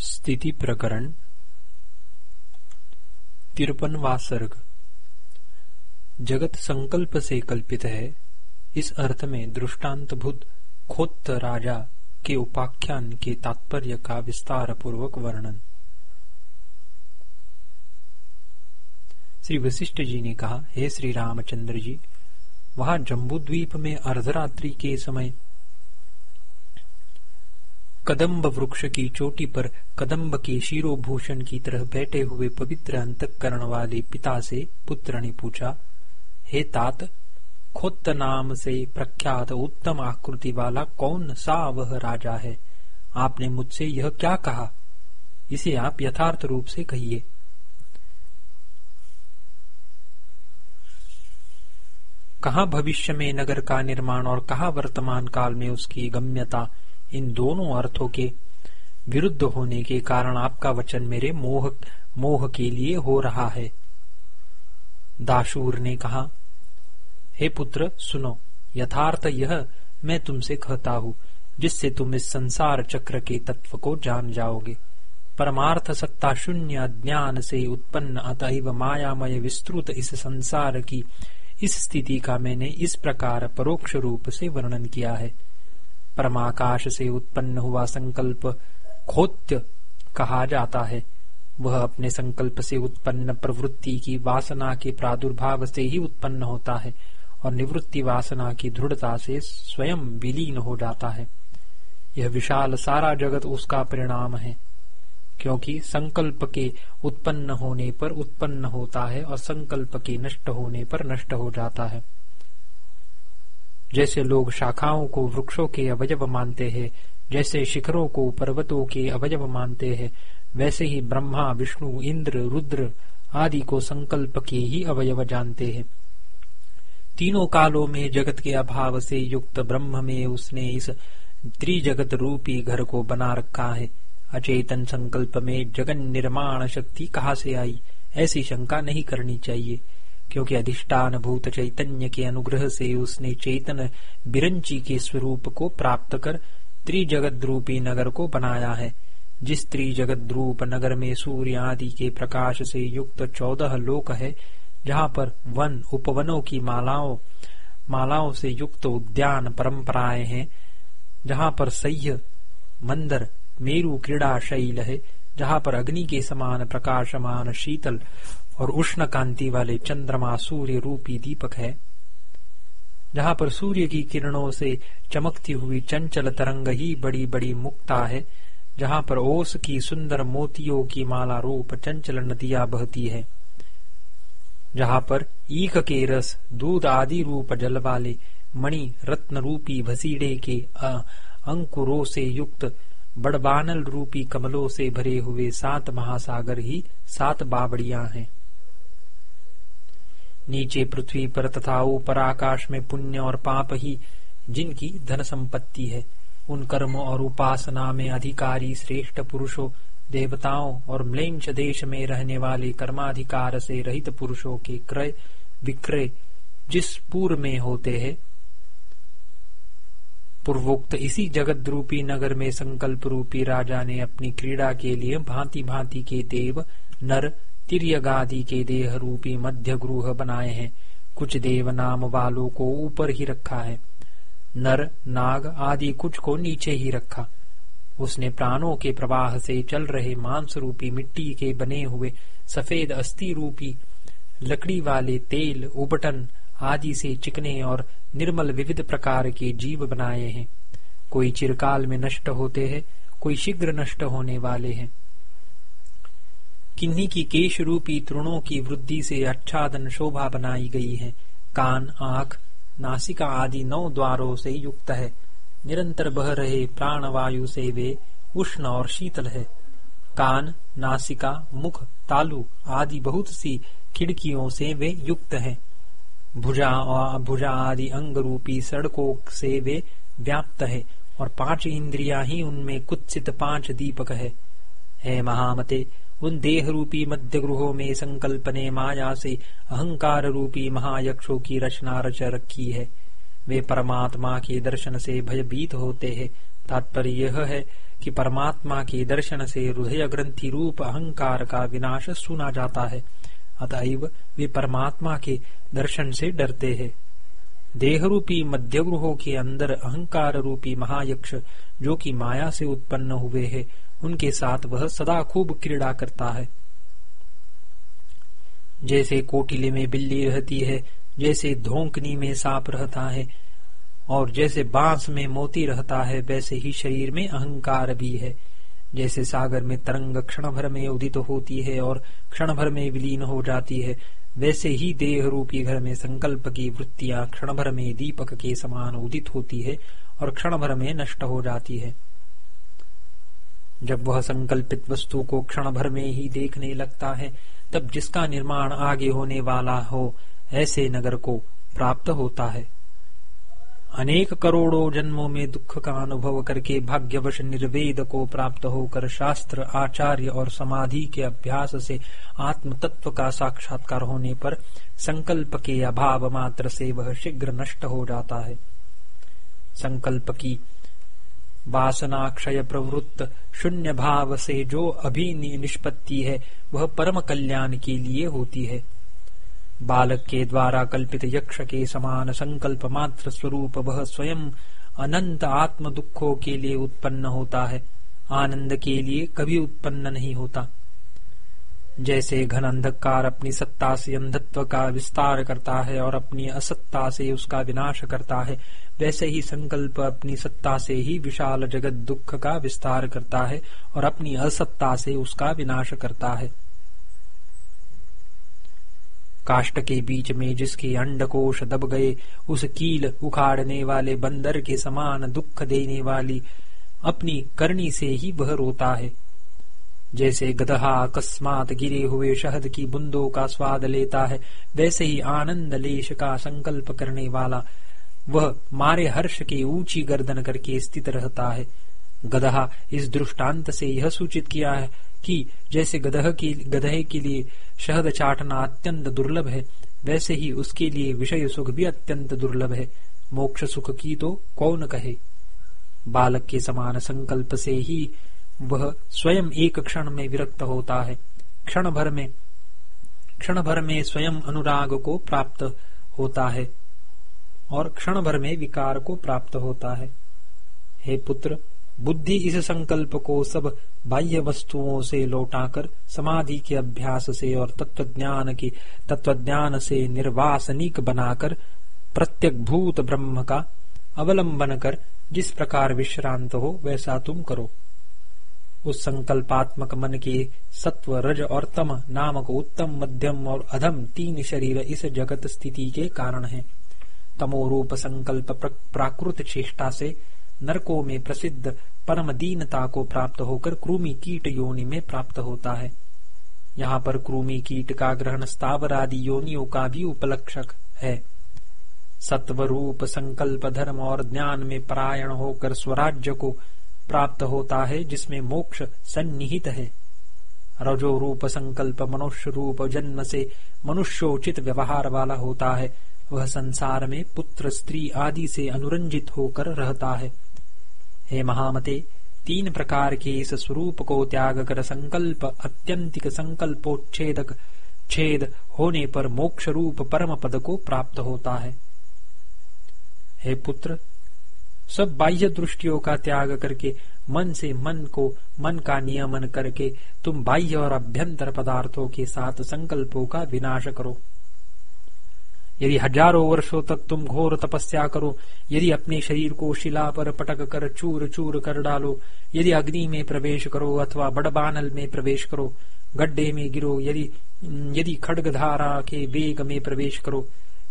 स्थिति प्रकरण तिरपनवा सर्ग जगत संकल्प से कल्पित है। इस अर्थ में दृष्टांतभूत खोत राजा के उपाख्यान के तात्पर्य का विस्तार पूर्वक वर्णन। श्री वशिष्ठ जी ने कहा, हे श्री रामचंद्र जी, वहाँ जम्बूद्वीप में अर्धरात्रि के समय कदम्ब वृक्ष की चोटी पर कदम्ब के शिरोभूषण की तरह बैठे हुए पवित्र अंतकरण वाले पिता से पुत्र ने पूछा, हे तात खोत नाम से प्रख्यात उत्तम आकृति वाला कौन सा वह राजा है? आपने मुझसे यह क्या कहा? इसे आप यथार्थ रूप से कहिए। कहा भविष्य में नगर का निर्माण और कहा वर्तमान काल में उसकी गम्यता? इन दोनों अर्थों के विरुद्ध होने के कारण आपका वचन मेरे मोह मोह के लिए हो रहा है। दाशूर ने कहा, हे पुत्र, सुनो, यथार्थ यह मैं तुमसे कहता हूँ, जिससे तुम इस संसार चक्र के तत्व को जान जाओगे। परमार्थ सत्ता शून्य ज्ञान से उत्पन्न अतएव मायामय विस्तृत इस संसार की इस स्थिति का मैंने इस प्रकार परोक्ष रूप से वर्णन किया है। परमाकाश से उत्पन्न हुआ संकल्प खोत्य कहा जाता है। वह अपने संकल्प से उत्पन्न प्रवृत्ति की वासना के प्रादुर्भाव से ही उत्पन्न होता है और निवृत्ति वासना की दृढ़ता से स्वयं विलीन हो जाता है। यह विशाल सारा जगत उसका परिणाम है, क्योंकि संकल्प के उत्पन्न होने पर उत्पन्न होता है और संकल्प के नष्ट होने पर नष्ट हो जाता है। जैसे लोग शाखाओं को वृक्षों के अवयव मानते हैं, जैसे शिखरों को पर्वतों के अवयव मानते हैं, वैसे ही ब्रह्मा, विष्णु, इंद्र, रुद्र आदि को संकल्प के ही अवयव जानते हैं। तीनों कालों में जगत के अभाव से युक्त ब्रह्म में उसने इस त्रिजगत रूपी घर को बना रखा है। अचेतन संकल्प में जगन निर्माण शक्ति कहाँ से आई? ऐसी शंका नहीं करनी चाहिए। क्योंकि अधिष्ठान भूत चैतन्य के अनुग्रह से उसने चेतन बिरंची के स्वरूप को प्राप्त कर त्रिजगत रूपी नगर को बनाया है। जिस त्रिजगत रूप नगर में सूर्य आदि के प्रकाश से युक्त चौदह लोक है, जहाँ पर वन उपवनों की मालाओं मालाओं से युक्त उद्यान परंपराएँ हैं, जहाँ पर सह्य मंदर मेरु क्रीड़ा शैल है, जहाँ पर अग्नि के समान प्रकाशमान शीतल और उष्ण कांति वाले चंद्रमा सूर्य रूपी दीपक है, जहाँ पर सूर्य की किरणों से चमकती हुई चंचल तरंग ही बड़ी बड़ी मुक्ता है, जहाँ पर ओस की सुंदर मोतियों की माला रूप चंचल नदियाँ बहती है, जहाँ पर ईख के रस, दूध आदि रूप जल वाले मणि रत्न रूपी भसीड़े के अंकुरों से युक्त बड़बानल रूपी कमलों से भरे हुए सात महासागर ही सात बावड़िया हैं। नीचे पृथ्वी पर तथा ऊपर आकाश में पुण्य और पाप ही जिनकी धन संपत्ति है। उन कर्म और उपासना में अधिकारी, श्रेष्ठ पुरुषों, देवताओं और म्लेंच देश में रहने वाले कर्माधिकार से रहित पुरुषों के क्रय, विक्रय जिस पूर्व में होते हैं, पूर्वोक्त इसी जगत रूपी नगर में संकल्प रूपी राजा ने अपनी क्रीड़ा के लिए भांति भांति के देव, नर तिरगादि के देह रूपी मध्य गृह बनाए हैं। कुछ देव नाम वालों को ऊपर ही रखा है। नर, नाग आदि कुछ को नीचे ही रखा। उसने प्राणों के प्रवाह से चल रहे मांस रूपी मिट्टी के बने हुए सफ़ेद अस्थि रूपी, लकड़ी वाले तेल, उबटन आदि से चिकने और निर्मल विविध प्रकार के जीव बनाए हैं। कोई चिरकाल में नष्ट होते हैं, कोई शीघ्र नष्ट होने वाले हैं। किन्हीं की केश रूपी तृणों की वृद्धि से आच्छादन शोभा बनाई गई है। कान, आँख, नासिका आदि नौ द्वारों से युक्त है। निरंतर बह रहे प्राण वायु से वे उष्ण और शीतल है। कान, नासिका, मुख, तालु आदि बहुत सी खिड़कियों से वे युक्त है। भुजा और भुजा आदि अंग रूपी सड़कों से वे व्याप्त है और पाँच इंद्रिया ही उनमें कुत्सित पाँच दीपक है। हे महामते उन देह रूपी मध्य गृहों में संकल्प ने माया से अहंकार रूपी महायक्षों की रचना रच रखी है। वे परमात्मा के दर्शन से भयभीत होते हैं। तात्पर्य यह है कि परमात्मा के दर्शन से हृदय ग्रंथि रूप अहंकार का विनाश सुना जाता है। अतएव वे परमात्मा के दर्शन से डरते हैं। देह रूपी मध्य गृहों के अंदर अहंकार रूपी महायक्ष जो कि माया से उत्पन्न हुए हैं उनके साथ वह सदा खूब क्रीड़ा करता है। जैसे कोटिले में बिल्ली रहती है, जैसे धोंकनी में सांप रहता है, और जैसे बाँस में मोती रहता है, वैसे ही शरीर में अहंकार भी है। जैसे सागर में तरंग क्षण भर में उदित होती है और क्षण भर में विलीन हो जाती है, वैसे ही देह रूपी घर में संकल्प की वृत्तियाँ क्षण भर में दीपक के समान उदित होती है और क्षण भर में नष्ट हो जाती है। जब वह संकल्पित वस्तु को क्षण भर में ही देखने लगता है, तब जिसका निर्माण आगे होने वाला हो, ऐसे नगर को प्राप्त होता है। अनेक करोड़ों जन्मों में दुख का अनुभव करके भाग्यवश निर्वेद को प्राप्त होकर शास्त्र, आचार्य और समाधि के अभ्यास से आत्म तत्व का साक्षात्कार होने पर संकल्प के अभाव मात्र से वह शीघ्र नष्ट हो जाता है। संकल्प की वासना क्षय प्रवृत्त शून्य भाव से जो अभी निष्पत्ति है, वह परम कल्याण के लिए होती है। बालक के द्वारा कल्पित यक्ष के समान संकल्प मात्र स्वरूप वह स्वयं अनंत आत्म दुखों के लिए उत्पन्न होता है। आनंद के लिए कभी उत्पन्न नहीं होता। जैसे घन अंधकार अपनी सत्ता से अंधत्व का विस्तार करता है और अपनी असत्ता से उसका विनाश करता है, वैसे ही संकल्प अपनी सत्ता से ही विशाल जगत दुख का विस्तार करता है और अपनी असत्ता से उसका विनाश करता है। काष्ट के बीच में जिसके अंडकोश दब गए, उस कील उखाड़ने वाले बंदर के समान दुख देने वाली अपनी करनी से ही वह रोता है। जैसे गदहा अकस्मात गिरे हुए शहद की बूंदों का स्वाद लेता है, वैसे ही आनंद लेश का संकल्प करने वाला वह मारे हर्ष के ऊँची गर्दन करके स्थित रहता है। गदहा इस दृष्टांत से यह सूचित किया है कि जैसे गदह की गधे के लिए शहद चाटना अत्यंत दुर्लभ है, वैसे ही उसके लिए विषय सुख भी अत्यंत दुर्लभ है। मोक्ष सुख की तो कौन कहे? बालक के समान संकल्प से ही वह स्वयं एक क्षण में विरक्त होता है। क्षण भर में, क्षण भर में स्वयं अनुराग को प्राप्त होता है और क्षण भर में विकार को प्राप्त होता है। हे पुत्र, बुद्धि इस संकल्प को सब बाह्य वस्तुओं से लौटाकर, समाधि के अभ्यास से और तत्वज्ञान के, तत्वज्ञान से निर्वासनिक बनाकर प्रत्यक भूत ब्रह्म का अवलंबन कर, जिस प्रकार विश्रांत हो, वैसा तुम करो। उस संकल्पात्मक मन के सत्व, रज और तम नामक उत्तम, मध्यम और अधम तीन शरीर इस जगत स्थिति के कारण हैं। तमोरूप संकल्प प्राकृत चेष्टा से नरकों में प्रसिद्ध परम दीनता को प्राप्त होकर क्रूमी कीट योनि में प्राप्त होता है यहाँ पर क्रूमी कीट का ग्रहण स्थावर आदि योनियों का भी उपलक्षक है सत्व रूप संकल्प धर्म और ज्ञान में परायण होकर स्वराज्य को प्राप्त होता है, जिसमें मोक्ष सन्निहित है। रजो रूप संकल्प मनुष्य रूप जन्म से मनुष्योचित व्यवहार वाला होता है। वह संसार में पुत्र, स्त्री आदि से अनुरंजित होकर रहता है। हे महामते, तीन प्रकार के इस स्वरूप को त्याग कर संकल्प अत्यंतिक संकल्पोच्छेदक छेद होने पर मोक्ष रूप परम पद को प्राप्त होता है। हे पुत्र सब बाह्य दृष्टियों का त्याग करके, मन से मन को, मन का नियमन करके, तुम बाह्य और अभ्यंतर पदार्थों के साथ संकल्पों का विनाश करो। यदि हज़ारों वर्षों तक तुम घोर तपस्या करो, यदि अपने शरीर को शिला पर पटक कर चूर चूर कर डालो, यदि अग्नि में प्रवेश करो अथवा बड़बानल में प्रवेश करो, गड्ढे में गिरो, यदि यदि खड्गधारा के वेग में प्रवेश करो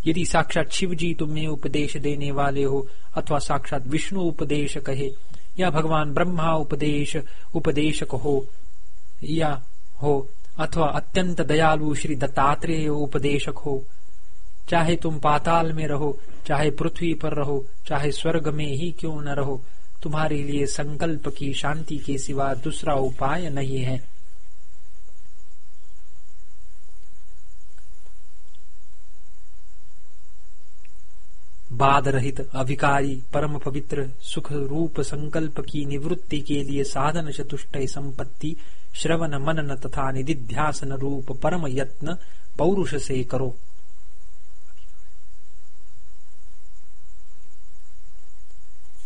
यदि साक्षात शिव जी तुम्हें उपदेश देने वाले हो, अथवा साक्षात विष्णु उपदेश कहे या भगवान ब्रह्मा उपदेश, उपदेशक हो, या हो, अथवा अत्यंत दयालु श्री दत्तात्रेय उपदेशक हो, चाहे तुम पाताल में रहो, चाहे पृथ्वी पर रहो, चाहे स्वर्ग में ही क्यों न रहो, तुम्हारे लिए संकल्प की शांति के सिवा दूसरा उपाय नहीं है। बाद रहित अभिकारी, परम पवित्र, सुख रूप संकल्प की निवृत्ति के लिए साधन चतुष्ट संपत्ति, श्रवण मनन तथा निधिध्यासन रूप परम यत्न पौरुष से करो।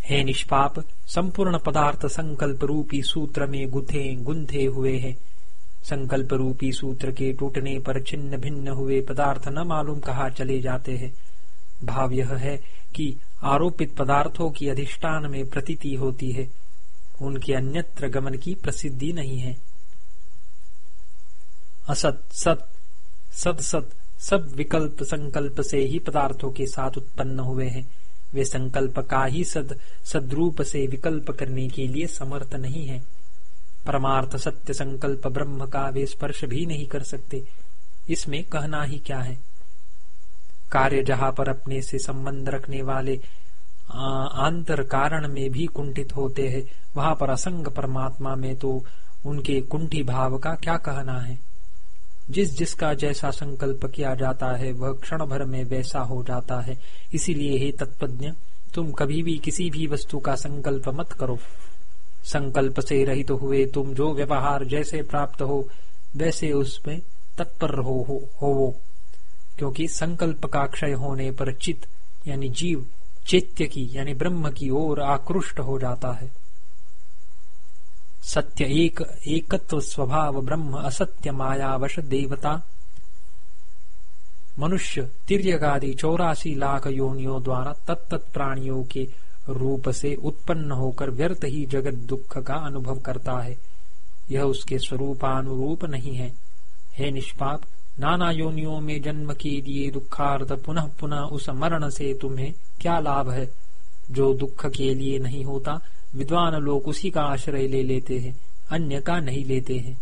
हे निष्पाप, संपूर्ण पदार्थ संकल्प रूपी सूत्र में गुथे गुंथे हुए हैं। संकल्प रूपी सूत्र के टूटने पर छिन्न भिन्न हुए पदार्थ न मालूम कहा चले जाते हैं। भाव यह है कि आरोपित पदार्थों की अधिष्ठान में प्रतीति होती है। उनके अन्यत्र गमन की प्रसिद्धि नहीं है। असत, सत, सद, सत, सब विकल्प संकल्प से ही पदार्थों के साथ उत्पन्न हुए हैं। वे संकल्प का ही सद, सद्रूप से विकल्प करने के लिए समर्थ नहीं है। परमार्थ सत्य संकल्प ब्रह्म का वे स्पर्श भी नहीं कर सकते। इसमें कहना ही क्या है? कार्य जहाँ पर अपने से संबंध रखने वाले आंतर कारण में भी कुंठित होते हैं वहाँ पर असंग परमात्मा में तो उनके कुंठी भाव का क्या कहना है? जिस जिसका जैसा संकल्प किया जाता है वह क्षण भर में वैसा हो जाता है। इसीलिए हे तत्वज्ञ तुम कभी भी किसी भी वस्तु का संकल्प मत करो। संकल्प से रहित तो हुए तुम जो व्यवहार जैसे प्राप्त हो वैसे उसमें तत्पर हो हो, हो वो क्योंकि संकल्प का क्षय होने पर चित, यानी जीव, चैत्य की, यानी ब्रह्म की ओर आकृष्ट हो जाता है। सत्य एक, एकत्व स्वभाव ब्रह्म असत्य मायावश देवता। मनुष्य तिर्यगादि चौरासी लाख योनियों द्वारा तत्त प्राणियों के रूप से उत्पन्न होकर व्यर्थ ही जगत दुख का अनुभव करता है। यह उसके स्वरूपानुरूप नहीं है। हे निष्पाप नाना योनियों में जन्म के लिए दुखार्थ पुनः पुनः उस मरण से तुम्हें क्या लाभ है? जो दुख के लिए नहीं होता, विद्वान लोग उसी का आश्रय ले लेते हैं, अन्य का नहीं लेते हैं।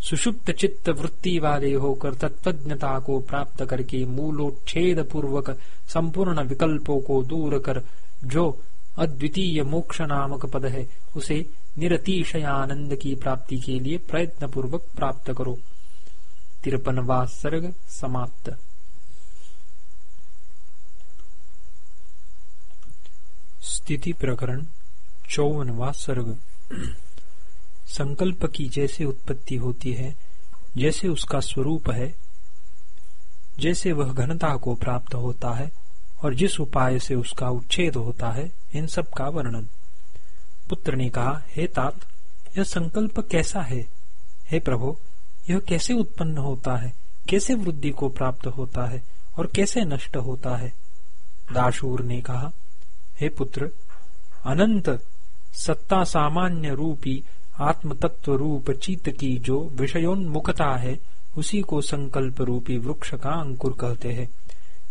सुषुप्त चित्त वृत्ति वाले होकर तत्वज्ञता को प्राप्त करके मूलोच्छेद पूर्वक संपूर्ण विकल्पों को दूर कर, जो अद्वितीय मोक्ष नामक पद है, उसे निरतिशयानंद की प्राप्ति के लिए प्रयत्न पूर्वक प्राप्त करो। तिरपनवा सर्ग समाप्त स्थिति प्रकरण चौवनवा सर्ग संकल्प की जैसे उत्पत्ति होती है जैसे उसका स्वरूप है जैसे वह घनता को प्राप्त होता है और जिस उपाय से उसका उच्छेद होता है इन सब का वर्णन पुत्र ने कहा हे तात यह संकल्प कैसा है हे प्रभु यह कैसे उत्पन्न होता है? कैसे वृद्धि को प्राप्त होता है? और कैसे नष्ट होता है? दाशूर ने कहा, हे पुत्र, अनंत सत्ता सामान्य रूपी आत्म तत्व रूप चित्त की जो विषयोन्मुखता है, उसी को संकल्प रूपी वृक्ष का अंकुर कहते हैं।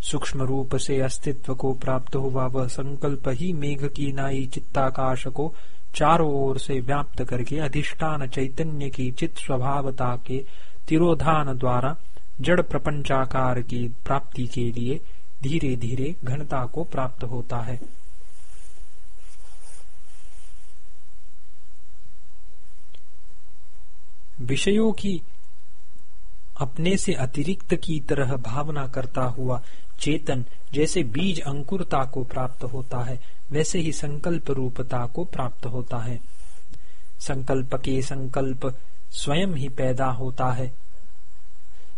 सूक्ष्म रूप से अस्तित्व को प्राप्त हुआ वह संकल्प ही मेघ की नाई चित्ताकाश को चारों ओर से व्याप्त करके अधिष्ठान चैतन्य की चित स्वभावता के तिरोधान द्वारा जड़ प्रपंचाकार की प्राप्ति के लिए धीरे धीरे घनता को प्राप्त होता है। विषयों की अपने से अतिरिक्त की तरह भावना करता हुआ चेतन जैसे बीज अंकुरता को प्राप्त होता है। वैसे ही संकल्प रूपता को प्राप्त होता है। संकल्प के संकल्प स्वयं ही पैदा होता है।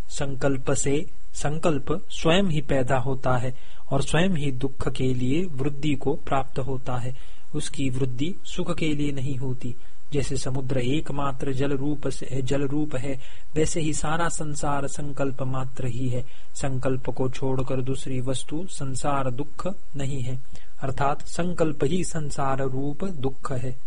संकल्प से संकल्प स्वयं ही पैदा होता है और स्वयं ही दुख के लिए वृद्धि को प्राप्त होता है। उसकी वृद्धि सुख के लिए नहीं होती। जैसे समुद्र एकमात्र जल रूप से, जल रूप है, वैसे ही सारा संसार संकल्प मात्र ही है। संकल्प को छोड़कर दूसरी वस्तु, संसार दुख नहीं है। अर्थात संकल्प ही संसार रूप दुख है।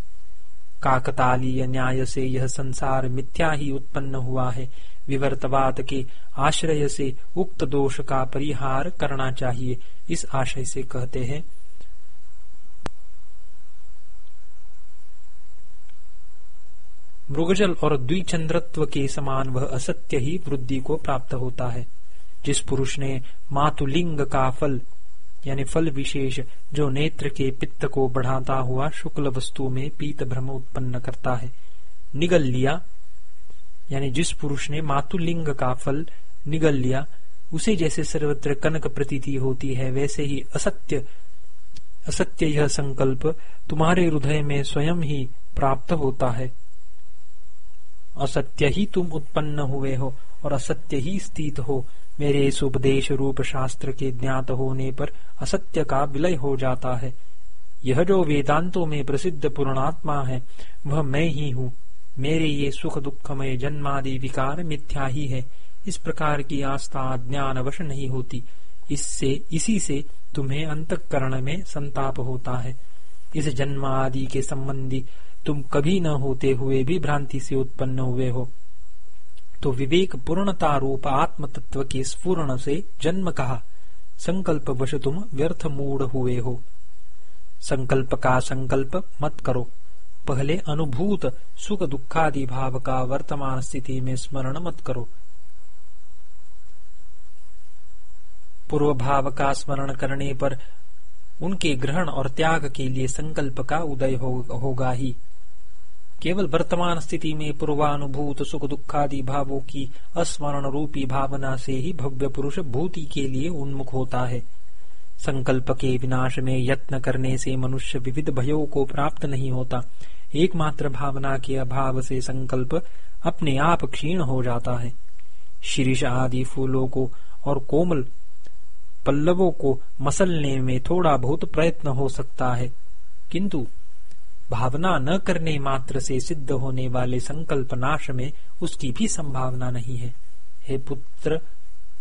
काकतालीय न्याय से यह संसार मिथ्या ही उत्पन्न हुआ है। विवर्तवाद के आश्रय से उक्त दोष का परिहार करना चाहिए, इस आशय से कहते हैं। मृगजल और द्विचंद्रत्व के समान वह असत्य ही वृद्धि को प्राप्त होता है। जिस पुरुष ने मातुलिंग का फल यानी फल विशेष जो नेत्र के पित्त को बढ़ाता हुआ शुक्ल वस्तु में पीत भ्रम उत्पन्न करता है। निगल लिया, यानी जिस पुरुष ने मातुलिंग का फल निगल लिया, उसे जैसे सर्वत्र कनक प्रतीति होती है, वैसे ही असत्य असत्य यह संकल्प तुम्हारे हृदय में स्वयं ही प्राप्त होता है। असत्य ही तुम उत्पन्न हुए हो और असत्य ही स्थित हो। मेरे इस उपदेश रूप शास्त्र के ज्ञात होने पर असत्य का विलय हो जाता है। यह जो वेदांतों में प्रसिद्ध पूर्णात्मा है, वह मैं ही हूँ। मेरे ये सुख दुखमय जन्मादि विकार मिथ्या ही है। इस प्रकार की आस्था ज्ञान अवश्य नहीं होती। इससे, इसी से तुम्हें अंतकरण में संताप होता है। इस जन्म आदि के संबंधी तुम कभी न होते हुए भी भ्रांति से उत्पन्न हुए हो। तो विवेक पूर्णता रूप आत्म तत्व के। स्पूर्ण से जन्म कहा संकल्प वश तुम व्यर्थ मूड हुए हो संकल्प का संकल्प मत करो। पहले अनुभूत सुख दुखादि भाव का वर्तमान स्थिति में स्मरण मत करो। पूर्व भाव का स्मरण करने पर उनके ग्रहण और त्याग के लिए संकल्प का उदय हो, होगा ही। केवल वर्तमान स्थिति में पूर्वानुभूत सुख दुखादि भावों की अस्मरण रूपी भावना से ही भव्य पुरुष भूति के लिए उन्मुख होता है। संकल्प के विनाश में यत्न करने से मनुष्य विविध भयों को प्राप्त नहीं होता। एकमात्र भावना के अभाव से संकल्प अपने आप क्षीण हो जाता है। शीर्ष आदि फूलों को और कोमल पल्लवों को मसलने में थोड़ा बहुत प्रयत्न हो सकता है। किंतु भावना न करने मात्र से सिद्ध होने वाले संकल्प नाश में उसकी भी संभावना नहीं है। हे पुत्र,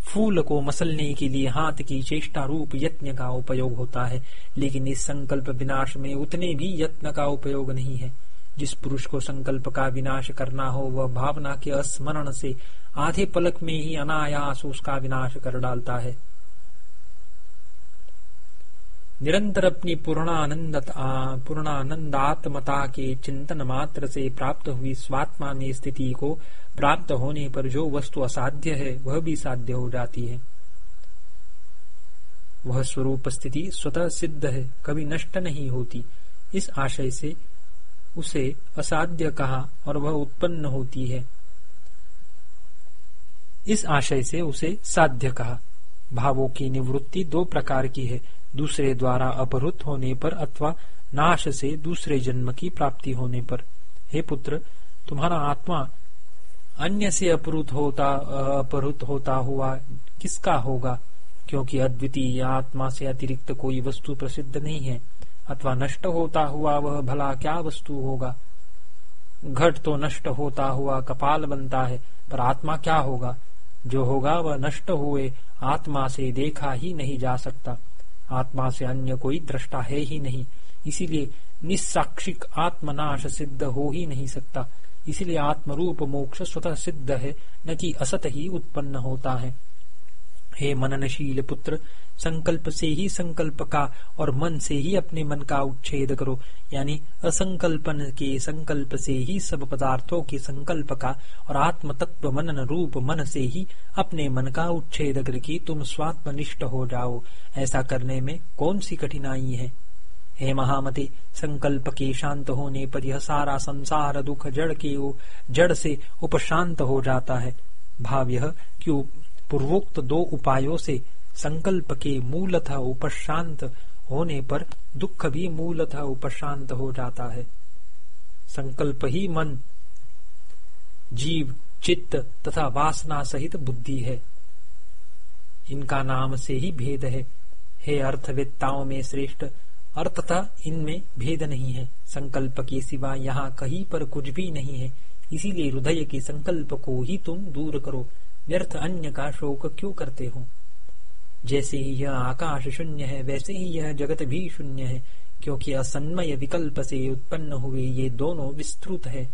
फूल को मसलने के लिए हाथ की चेष्टा रूप यत्न का उपयोग होता है, लेकिन इस संकल्प विनाश में उतने भी यत्न का उपयोग नहीं है। जिस पुरुष को संकल्प का विनाश करना हो, वह भावना के स्मरण से आधे पलक में ही अनायास उसका विनाश कर डालता है। निरंतर अपनी पूर्णानंद पूर्णानंदात्मता के चिंतन मात्र से प्राप्त हुई स्वात्मा में स्थिति को प्राप्त होने पर जो वस्तु असाध्य है, वह भी साध्य हो जाती है। वह स्वरूप स्थिति स्वतः सिद्ध है, कभी नष्ट नहीं होती। इस आशय से उसे असाध्य कहा और वह उत्पन्न होती है। इस आशय से उसे साध्य कहा। भावों की निवृत्ति दो प्रकार की है दूसरे द्वारा अपहृत होने पर अथवा नाश से दूसरे जन्म की प्राप्ति होने पर। हे पुत्र, तुम्हारा आत्मा अन्य से अपहृत होता अपहृत होता हुआ किसका होगा? क्योंकि अद्वितीय आत्मा से अतिरिक्त कोई वस्तु प्रसिद्ध नहीं है। अथवा नष्ट होता हुआ वह भला क्या वस्तु होगा? घट तो नष्ट होता हुआ कपाल बनता है, पर आत्मा क्या होगा? जो होगा वह नष्ट हुए आत्मा से देखा ही नहीं जा सकता। आत्मा से अन्य कोई दृष्टा है ही नहीं। इसीलिए निस्साक्षिक आत्मनाश सिद्ध हो ही नहीं सकता। इसलिए आत्मरूप मोक्ष स्वतः सिद्ध है, न कि असत ही उत्पन्न होता है। हे मननशील पुत्र संकल्प से ही संकल्प का और मन से ही अपने मन का उच्छेद करो। यानी असंकल्पन के संकल्प से ही सब पदार्थों के संकल्प का और आत्म तत्व मनन रूप मन से ही अपने मन का उच्छेद करके तुम स्वात्मनिष्ठ हो जाओ। ऐसा करने में कौन सी कठिनाई है? हे महामते, संकल्प के शांत होने पर यह सारा संसार दुख जड़ के जड़ से उपशांत हो जाता है। भाव यह कि पूर्वोक्त दो उपायों से संकल्प के मूलतः उपशांत होने पर दुख भी मूलतः उपशांत हो जाता है। संकल्प ही मन, जीव, चित्त तथा वासना सहित बुद्धि है। इनका नाम से ही भेद है। हे अर्थवेत्ताओं में श्रेष्ठ, अर्थता इनमें भेद नहीं है। संकल्प के सिवा यहाँ कहीं पर कुछ भी नहीं है। इसीलिए हृदय के संकल्प को ही तुम दूर करो। व्यर्थ अन्य का शोक क्यों करते हो? जैसे ही यह आकाश शून्य है वैसे ही यह जगत भी शून्य है क्योंकि असन्मय विकल्प से उत्पन्न हुए ये दोनों विस्तृत है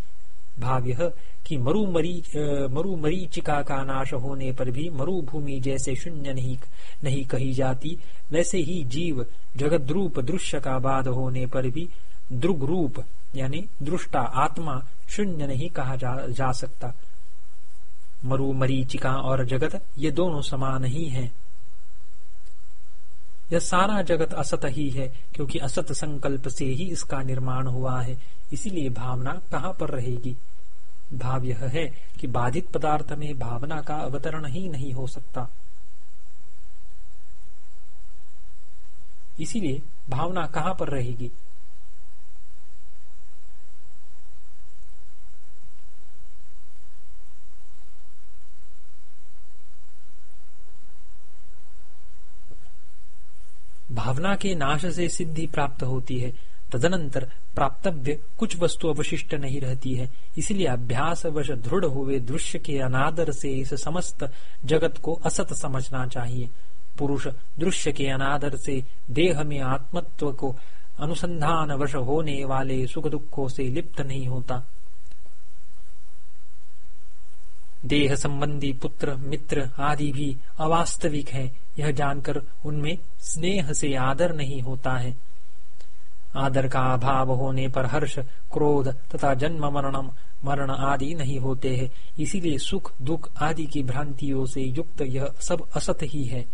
भाव यह कि मरुमरी मरुमरीचिका का नाश होने पर भी मरुभूमि जैसे शून्य नहीं नहीं कही जाती वैसे ही जीव जगत रूप दृश्य का बाद होने पर भी द्रुग रूप यानी दृष्टा आत्मा शून्य नहीं कहा जा, जा सकता मरु मरीचिका और जगत ये दोनों समान ही हैं। यह सारा जगत असत ही है, क्योंकि असत संकल्प से ही इसका निर्माण हुआ है। इसीलिए भावना कहाँ पर रहेगी? भाव यह है कि बाधित पदार्थ में भावना का अवतरण ही नहीं हो सकता। इसीलिए भावना कहाँ पर रहेगी? भावना के नाश से सिद्धि प्राप्त होती है। तदनंतर प्राप्तव्य कुछ वस्तु अवशिष्ट नहीं रहती है। इसलिए अभ्यास वश दृढ़ हुए दृश्य के अनादर से इस समस्त जगत को असत समझना चाहिए। पुरुष दृश्य के अनादर से देह में आत्मत्व को अनुसंधान वश होने वाले सुख दुखों से लिप्त नहीं होता। देह संबंधी पुत्र, मित्र आदि भी अवास्तविक है। यह जानकर उनमें स्नेह से आदर नहीं होता है। आदर का अभाव होने पर हर्ष, क्रोध तथा जन्म मरण मरण आदि नहीं होते हैं। इसीलिए सुख, दुख आदि की भ्रांतियों से युक्त यह सब असत ही है।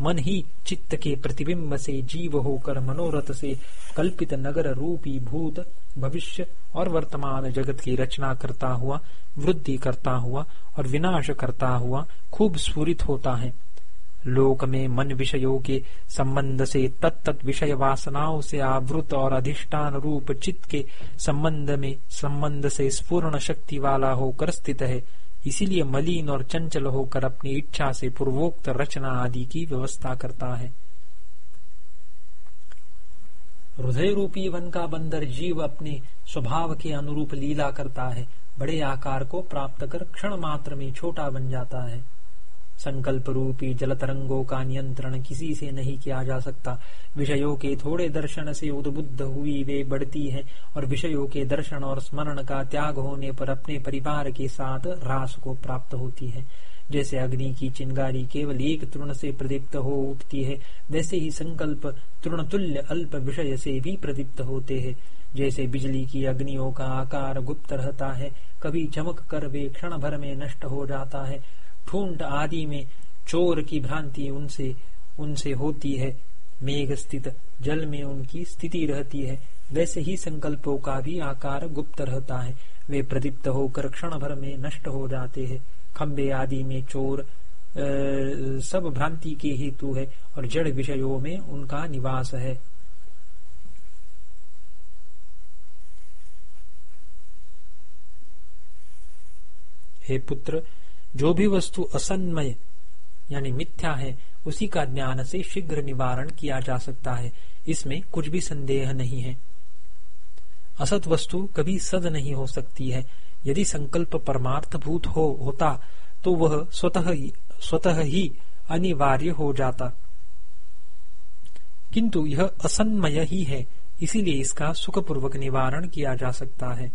मन ही चित्त के प्रतिबिंब से जीव होकर मनोरथ से कल्पित नगर रूपी भूत, भविष्य और वर्तमान जगत की रचना करता हुआ, वृद्धि करता हुआ और विनाश करता हुआ खूब स्फुरित होता है। लोक में मन विषयों के संबंध से तत्त विषय वासनाओं से आवृत और अधिष्ठान रूप चित्त के संबंध में संबंध से स्पूर्ण शक्ति वाला होकर स्थित है। इसीलिए मलिन और चंचल होकर अपनी इच्छा से पूर्वोक्त रचना आदि की व्यवस्था करता है। हृदय रूपी वन का बंदर जीव अपने स्वभाव के अनुरूप लीला करता है। बड़े आकार को प्राप्त कर क्षण मात्र में छोटा बन जाता है। संकल्प रूपी जल तरंगों का नियंत्रण किसी से नहीं किया जा सकता। विषयों के थोड़े दर्शन से उद्बुद्ध हुई वे बढ़ती है और विषयों के दर्शन और स्मरण का त्याग होने पर अपने परिवार के साथ रास को प्राप्त होती है। जैसे अग्नि की चिंगारी केवल एक तृण से प्रदीप्त हो उठती है, वैसे ही संकल्प तृणतुल्य अल्प विषय से भी प्रदीप्त होते हैं। जैसे बिजली की अग्नियों का आकार गुप्त रहता है, कभी चमक कर वे क्षण भर में नष्ट हो जाता है ठूंठ आदि में चोर की भ्रांति उनसे उनसे होती है। मेघ स्थित जल में उनकी स्थिति रहती है। वैसे ही संकल्पों का भी आकार गुप्त रहता है। वे प्रदीप्त होकर क्षण भर में नष्ट हो जाते हैं। खम्बे आदि में चोर सब भ्रांति के हेतु है और जड़ विषयों में उनका निवास है। हे पुत्र जो भी वस्तु असन्मय, यानी मिथ्या है, उसी का ज्ञान से शीघ्र निवारण किया जा सकता है। इसमें कुछ भी संदेह नहीं है। असत वस्तु कभी सद नहीं हो सकती है। यदि संकल्प परमार्थ भूत हो, होता तो वह स्वतः स्वतः ही अनिवार्य हो जाता। किंतु यह असन्मय ही है, इसीलिए इसका सुखपूर्वक निवारण किया जा सकता है।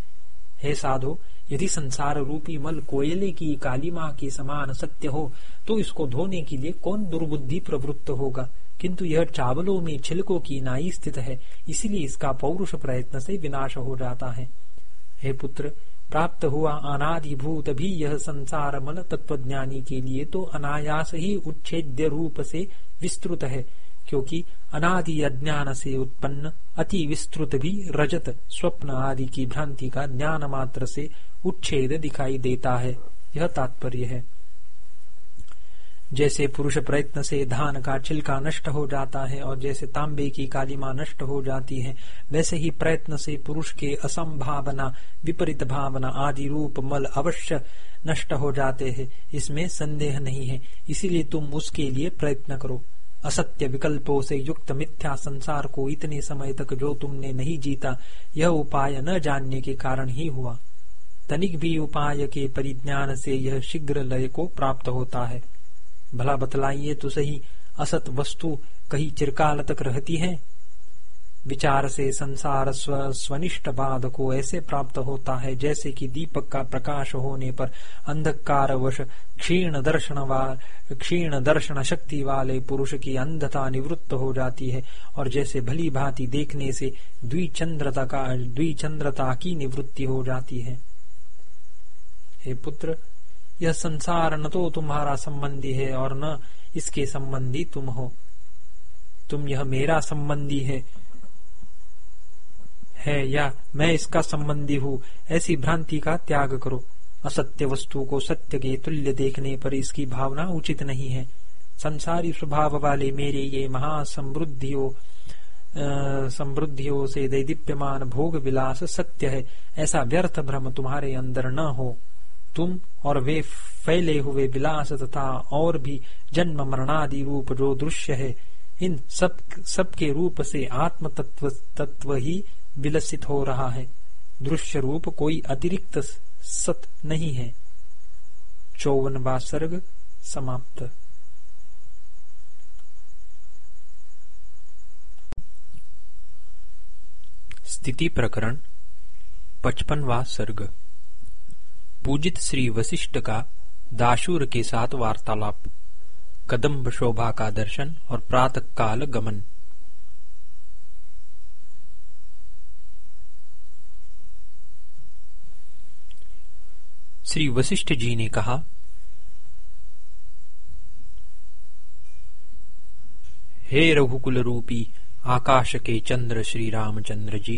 हे साधो यदि संसार रूपी मल कोयले की काली माँ के समान सत्य हो तो इसको धोने के लिए कौन दुर्बुद्धि प्रवृत्त होगा? किंतु यह चावलों में छिलकों की नाई स्थित है, इसलिए इसका पौरुष प्रयत्न से विनाश हो जाता है। हे पुत्र, प्राप्त हुआ अनादिभूत भी यह संसार मल तत्वज्ञानी के लिए तो अनायास ही उच्छेद्य रूप से विस्तृत है, क्योंकि अनादि अज्ञान से उत्पन्न, अति विस्तृत भी रजत, स्वप्न आदि की भ्रांति का ज्ञान मात्र से उच्छेद दिखाई देता है। यह तात्पर्य है। जैसे पुरुष प्रयत्न से धान का छिलका नष्ट हो जाता है और जैसे तांबे की कालिमा नष्ट हो जाती है, वैसे ही प्रयत्न से पुरुष के असंभावना, विपरीत भावना आदि रूप मल अवश्य नष्ट हो जाते हैं। इसमें संदेह नहीं है। इसीलिए तुम उसके लिए प्रयत्न करो। असत्य विकल्पों से युक्त मिथ्या संसार को इतने समय तक जो तुमने नहीं जीता, यह उपाय न जानने के कारण ही हुआ। तनिक भी उपाय के परिज्ञान से यह शीघ्र लय को प्राप्त होता है। भला बतलाइए तो सही, असत वस्तु कहीं चिरकाल तक रहती है? विचार से संसार स्व स्वनिष्ठ बाद को ऐसे प्राप्त होता है, जैसे कि दीपक का प्रकाश होने पर अंधकार वश क्षीण दर्शन क्षीण दर्शन शक्ति वाले पुरुष की अंधता निवृत्त हो जाती है, और जैसे भली भांति देखने से द्विचंद्रता का, द्विचंद्रता की निवृत्ति हो जाती है। हे पुत्र, यह संसार न तो तुम्हारा संबंधी है, और न इसके संबंधी तुम हो। तुम यह मेरा संबंधी है है या मैं इसका संबंधी हूँ, ऐसी भ्रांति का त्याग करो। असत्य वस्तु को सत्य के तुल्य देखने पर इसकी भावना उचित नहीं है। संसारी स्वभाव वाले मेरे ये महासमृद्धियों समृद्धियों से दैदीप्यमान भोग विलास सत्य है। ऐसा व्यर्थ भ्रम तुम्हारे अंदर न हो। तुम और वे फैले हुए विलास तथा और भी जन्म मरणादि रूप जो दृश्य है, इन सब, सबके रूप से आत्म तत्व तत्व ही विलसित हो रहा है। दृश्य रूप कोई अतिरिक्त सत नहीं है। चौवन सर्ग समाप्त। स्थिति प्रकरण, पचपनवा सर्ग। पूजित श्री वशिष्ठ का दाशूर के साथ वार्तालाप। कदम्ब शोभा का दर्शन और प्रातः काल गमन। श्री वशिष्ठ जी ने कहा, हे रघुकुल रूपी आकाश के चंद्र श्री रामचंद्र जी,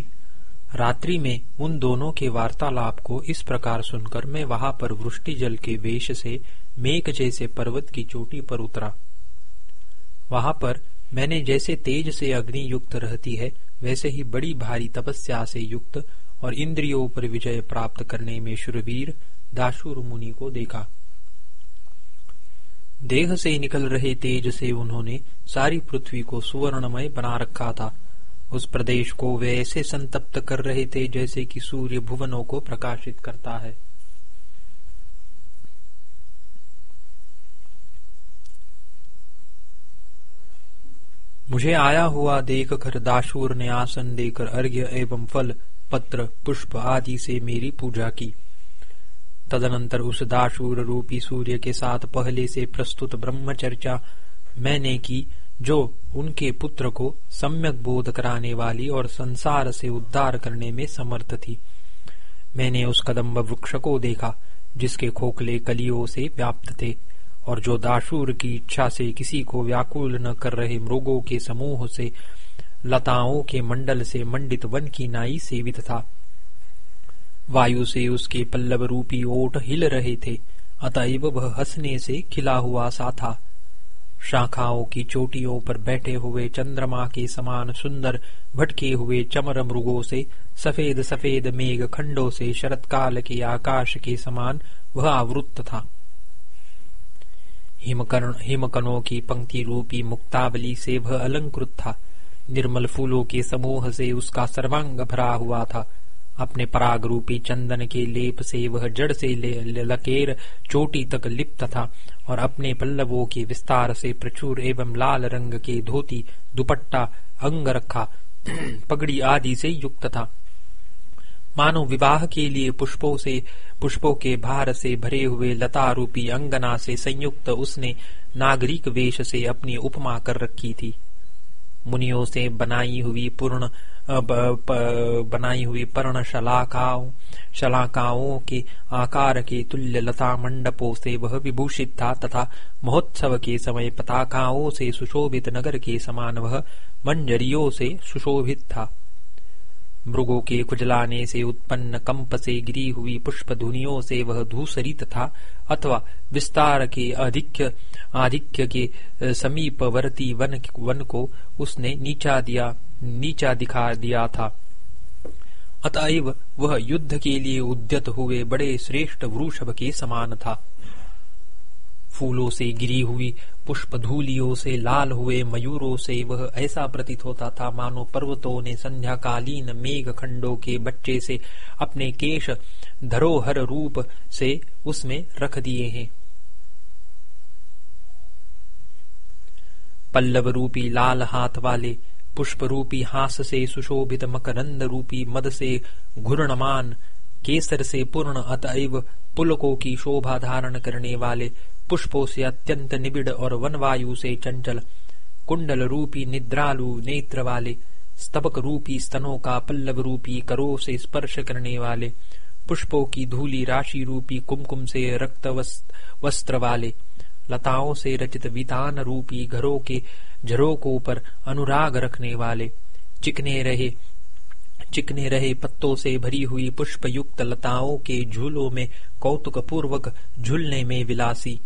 रात्रि में उन दोनों के वार्तालाप को इस प्रकार सुनकर मैं वहाँ पर वृष्टि जल के वेश से, मेघ जैसे पर्वत की चोटी पर उतरा। वहाँ पर मैंने जैसे तेज से अग्नि युक्त रहती है, वैसे ही बड़ी भारी तपस्या से युक्त और इंद्रियों पर विजय प्राप्त करने में शुरवीर दाशुर मुनि को देखा। देह से निकल रहे तेज से उन्होंने सारी पृथ्वी को सुवर्णमय बना रखा था। उस प्रदेश को वे ऐसे संतप्त कर रहे थे जैसे कि सूर्य भुवनों को प्रकाशित करता है। मुझे आया हुआ देख कर दाशूर ने आसन देकर अर्घ्य एवं फल, पत्र, पुष्प आदि से मेरी पूजा की। तदनंतर उस दाशूर रूपी सूर्य के साथ पहले से प्रस्तुत ब्रह्मचर्चा मैंने की, जो उनके पुत्र को सम्यक बोध कराने वाली और संसार से उद्धार करने में समर्थ थी। मैंने उस कदम्ब वृक्ष को देखा, जिसके खोखले कलियों से व्याप्त थे, और जो दाशूर की इच्छा से किसी को व्याकुल न कर रहे मृगों के समूह से, लताओं के मंडल से मंडित वन की नाई सेवित था। वायु से उसके पल्लव रूपी ओट हिल रहे थे, अतएव वह हंसने से खिला हुआ सा था। शाखाओं की चोटियों पर बैठे हुए चंद्रमा के समान सुंदर भटके हुए चमर मृगों से, सफ़ेद सफ़ेद मेघ खंडों से शरतकाल के आकाश के समान वह आवृत्त था। हिमकणों की पंक्ति रूपी मुक्तावली से वह अलंकृत था। निर्मल फूलों के समूह से उसका सर्वांग भरा हुआ था। अपने पराग रूपी चंदन के लेप से वह जड़ से लकेर चोटी तक लिप्त था और अपने पल्लवों के विस्तार से प्रचुर एवं लाल रंग के धोती, दुपट्टा, अंग रखा, पगड़ी आदि से युक्त था। मानो विवाह के लिए पुष्पों से, पुष्पों के भार से भरे हुए लता रूपी अंगना से संयुक्त उसने नागरिक वेश से अपनी उपमा कर रखी थी। मुनियों से बनाई हुई पूर्ण बनाई हुई पर्ण शलाकाओं शलाकाओं के आकार के तुल्य लता मंडपों से वह विभूषित था तथा महोत्सव के समय पताकाओं से सुशोभित नगर के समान वह मंजरियों से सुशोभित था। मृगों के खुजलाने से उत्पन्न कंप से गिरी हुई पुष्प धुनियों से वह धूसरित था अथवा विस्तार के अधिक्य आधिक्य के समीपवर्ती वन वन को उसने नीचा दिया, नीचा दिखा दिया था। अतएव वह युद्ध के लिए उद्यत हुए बड़े श्रेष्ठ वृषभ के समान था। फूलों से गिरी हुई पुष्प धूलियों से लाल हुए मयूरों से वह ऐसा प्रतीत होता था, मानो पर्वतों ने संध्याकालीन मेघ खंडों के बच्चे से अपने केश धरोहर रूप से उसमें रख दिए हैं। पल्लव रूपी लाल हाथ वाले पुष्प रूपी हास से सुशोभित मकरंद रूपी मद से घूर्णमान, केसर से पूर्ण अतएव पुलकों की शोभा धारण करने वाले पुष्पों से अत्यंत निबिड़ और वनवायु से चंचल कुंडल रूपी निद्रालु नेत्र वाले स्तबक रूपी स्तनों का पल्लव रूपी करो से स्पर्श करने वाले पुष्पों की धूली राशि रूपी कुमकुम से रक्त वस्त्र वाले लताओं से रचित वितान रूपी घरों के झरोकों पर अनुराग रखने वाले, चिकने रहे चिकने रहे पत्तों से भरी हुई पुष्प युक्त लताओं के झूलों में कौतुक पूर्वक झूलने में विलासी।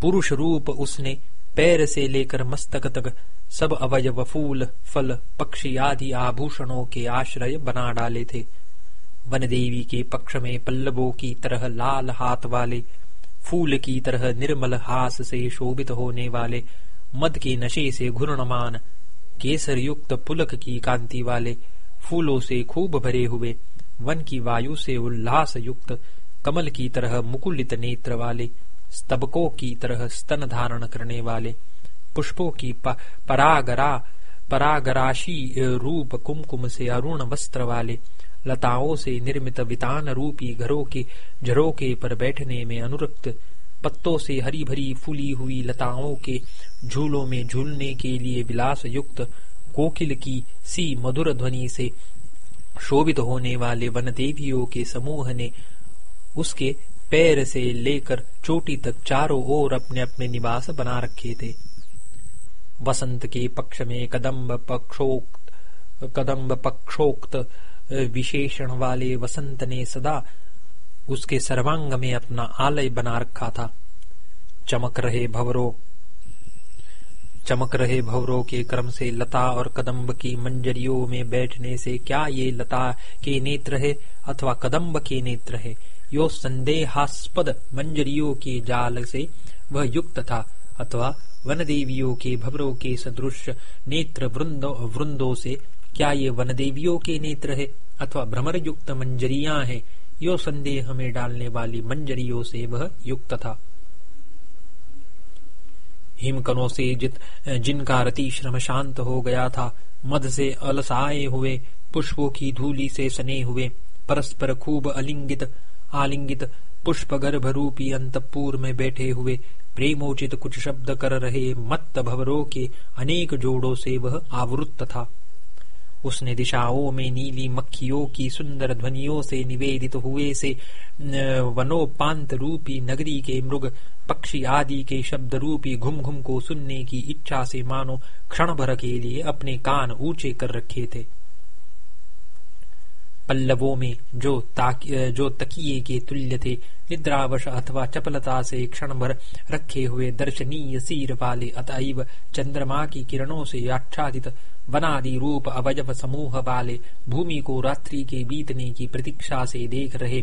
पुरुष रूप उसने पैर से लेकर मस्तक तक सब अवयव, फूल, फल, पक्षी आदि आभूषणों के आश्रय बना डाले थे। वन देवी के पक्ष में पल्लवों की तरह लाल हाथ वाले, फूल की तरह निर्मल हास से शोभित होने वाले, मद के नशे से घूर्णमान केसर युक्त पुलक की कांति वाले, फूलों से खूब भरे हुए, वन की वायु से उल्लास युक्त कमल की तरह मुकुलित नेत्र वाले स्तबकों की तरह स्तन धारण करने वाले, पुष्पों की परागरा, परागराशी रूप कुमकुम से अरुण वस्त्र वाले, लताओं से निर्मित वितान रूपी घरों के झरोके पर बैठने में अनुरक्त, पत्तों से हरी भरी फूली हुई लताओं के झूलों में झूलने के लिए विलास युक्त कोकिल की सी मधुर ध्वनि से शोभित होने वाले वन देवियों के समूह ने, उसके पैर से लेकर चोटी तक चारों ओर अपने अपने निवास बना रखे थे। वसंत के पक्ष में कदम्ब पक्षोक्त कदम्ब पक्षोक्त विशेषण वाले वसंत ने सदा उसके सर्वांग में अपना आलय बना रखा था। चमक रहे भवरों, चमक रहे भवरों के क्रम से लता और कदम्ब की मंजरियों में बैठने से क्या ये लता के नेत्र है अथवा कदम्ब के नेत्र है? यो संदेहास्पद मंजरियों के जाल से वह युक्त था, अथवा वन देवियों के भवरों के सदृश नेत्र वृंदो, वृंदों से क्या ये वन देवियों के नेत्र है, अथवा भ्रमर युक्त मंजरिया है, यो संदेह में डालने वाली मंजरियों से वह युक्त था। हिमकनों से जित, जिनका रति श्रम शांत हो गया था, मद से अलसाए हुए, पुष्पों की धूली से सने हुए, परस्पर खूब अलिंगित आलिंगित पुष्प गर्भ रूपी अंतपुर में बैठे हुए प्रेमोचित कुछ शब्द कर रहे मत्त भवरों के अनेक जोड़ों से वह आवृत्त था। उसने दिशाओं में नीली मक्खियों की सुंदर ध्वनियों से निवेदित हुए से वनोपांत रूपी नगरी के मृग, पक्षी आदि के शब्द रूपी घुम घुम को सुनने की इच्छा से मानो क्षण भर के लिए अपने कान ऊँचे कर रखे थे। पल्लवों में जो जो तकिए के तुल्य थे, निद्रावश अथवा चपलता से क्षण भर रखे हुए दर्शनीय सीर वाले अतएव चंद्रमा की किरणों से आच्छादित वनादि रूप अवयव समूह वाले भूमि को रात्रि के बीतने की प्रतीक्षा से देख रहे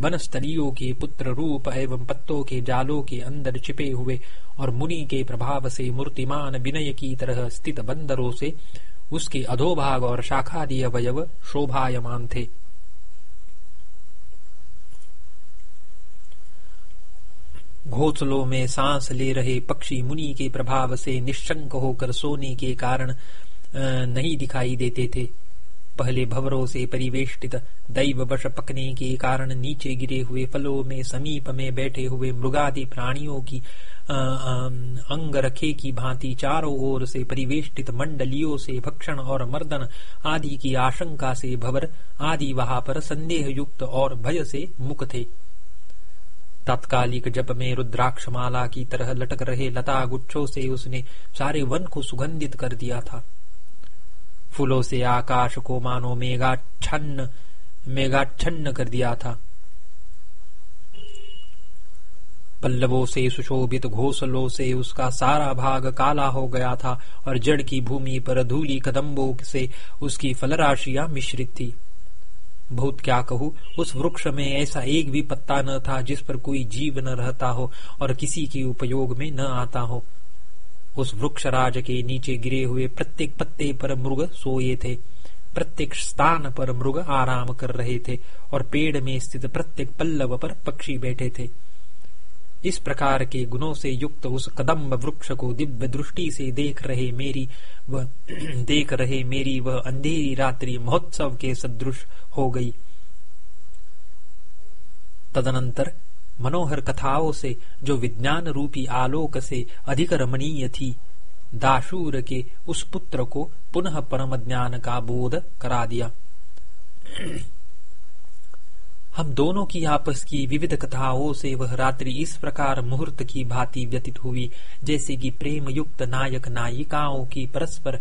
वनस्थलियों के पुत्र रूप एवं पत्तों के जालों के अंदर छिपे हुए और मुनि के प्रभाव से मूर्तिमान विनय की तरह स्थित बंदरों से उसके अधोभाग और शाखादि अवयव शोभायमान थे। घोसलों में सांस ले रहे पक्षी मुनि के प्रभाव से निशंक होकर सोने के कारण नहीं दिखाई देते थे। पहले भवरों से परिवेष्टित दैव वश पकने के कारण नीचे गिरे हुए फलों में समीप में बैठे हुए मृगादि प्राणियों की अंग रखे की भांति चारों ओर से परिवेष्टित मंडलियों से भक्षण और मर्दन आदि की आशंका से भवर आदि वहाँ पर संदेह युक्त और भय से मुख थे। तात्कालिक जप में रुद्राक्ष माला की तरह लटक रहे लता गुच्छों से उसने सारे वन को सुगंधित कर दिया था। फूलों से आकाश को मानो मेघाच्छन्न मेघाच्छन्न कर दिया था। पल्लवों से, सुशोभित घोसलों से उसका सारा भाग काला हो गया था और जड़ की भूमि पर धूली कदम्बों से उसकी फलराशियाँ मिश्रित थी। बहुत क्या कहूँ, उस वृक्ष में ऐसा एक भी पत्ता न था जिस पर कोई जीव न रहता हो और किसी के उपयोग में न आता हो। उस वृक्ष राज के नीचे गिरे हुए प्रत्येक पत्ते पर मृग सोए थे, प्रत्येक स्थान पर मृग आराम कर रहे थे और पेड़ में स्थित प्रत्येक पल्लव पर पक्षी बैठे थे। इस प्रकार के गुणों से युक्त उस कदम्ब वृक्ष को दिव्य दृष्टि से देख रहे मेरी वह देख रहे मेरी वह अंधेरी रात्रि महोत्सव के सदृश हो गई। तदनंतर मनोहर कथाओं से, जो विज्ञान रूपी आलोक से अधिक रमणीय थी, दाशूर के उस पुत्र को पुनः परम ज्ञान का बोध करा दिया। हम दोनों की आपस की विविध कथाओं से वह रात्रि इस प्रकार मुहूर्त की भांति व्यतीत हुई, जैसे कि प्रेम युक्त नायक नायिकाओं की परस्पर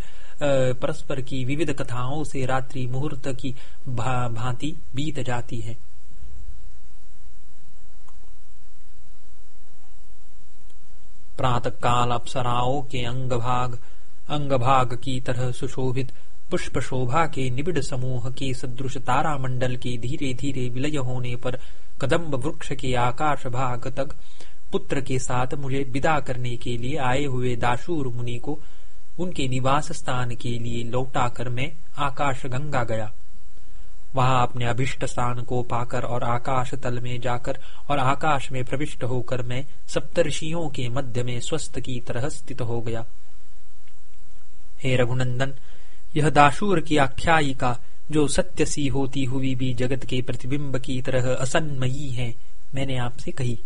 परस्पर की विविध कथाओं से रात्रि मुहूर्त की भांति बीत जाती है। प्रातः काल अप्सराओं के अंग भाग अंग भाग की तरह सुशोभित पुष्प शोभा के निबिड़ समूह के सदृश तारा मंडल के धीरे धीरे विलय होने पर कदम्ब वृक्ष के आकाश भाग तक पुत्र के साथ मुझे विदा करने के लिए आए हुए दाशूर मुनि को उनके निवास स्थान के लिए लौटा कर मैं आकाश गंगा गया। वहाँ अपने अभिष्ट स्थान को पाकर और आकाश तल में जाकर और आकाश में प्रविष्ट होकर मैं सप्तर्षियों के मध्य में स्वस्थ की तरह स्थित हो गया। हे रघुनंदन यह दाशूर की आख्यायिका, जो सत्य सी होती हुई भी जगत के प्रतिबिंब की तरह असन्मयी है, मैंने आपसे कही।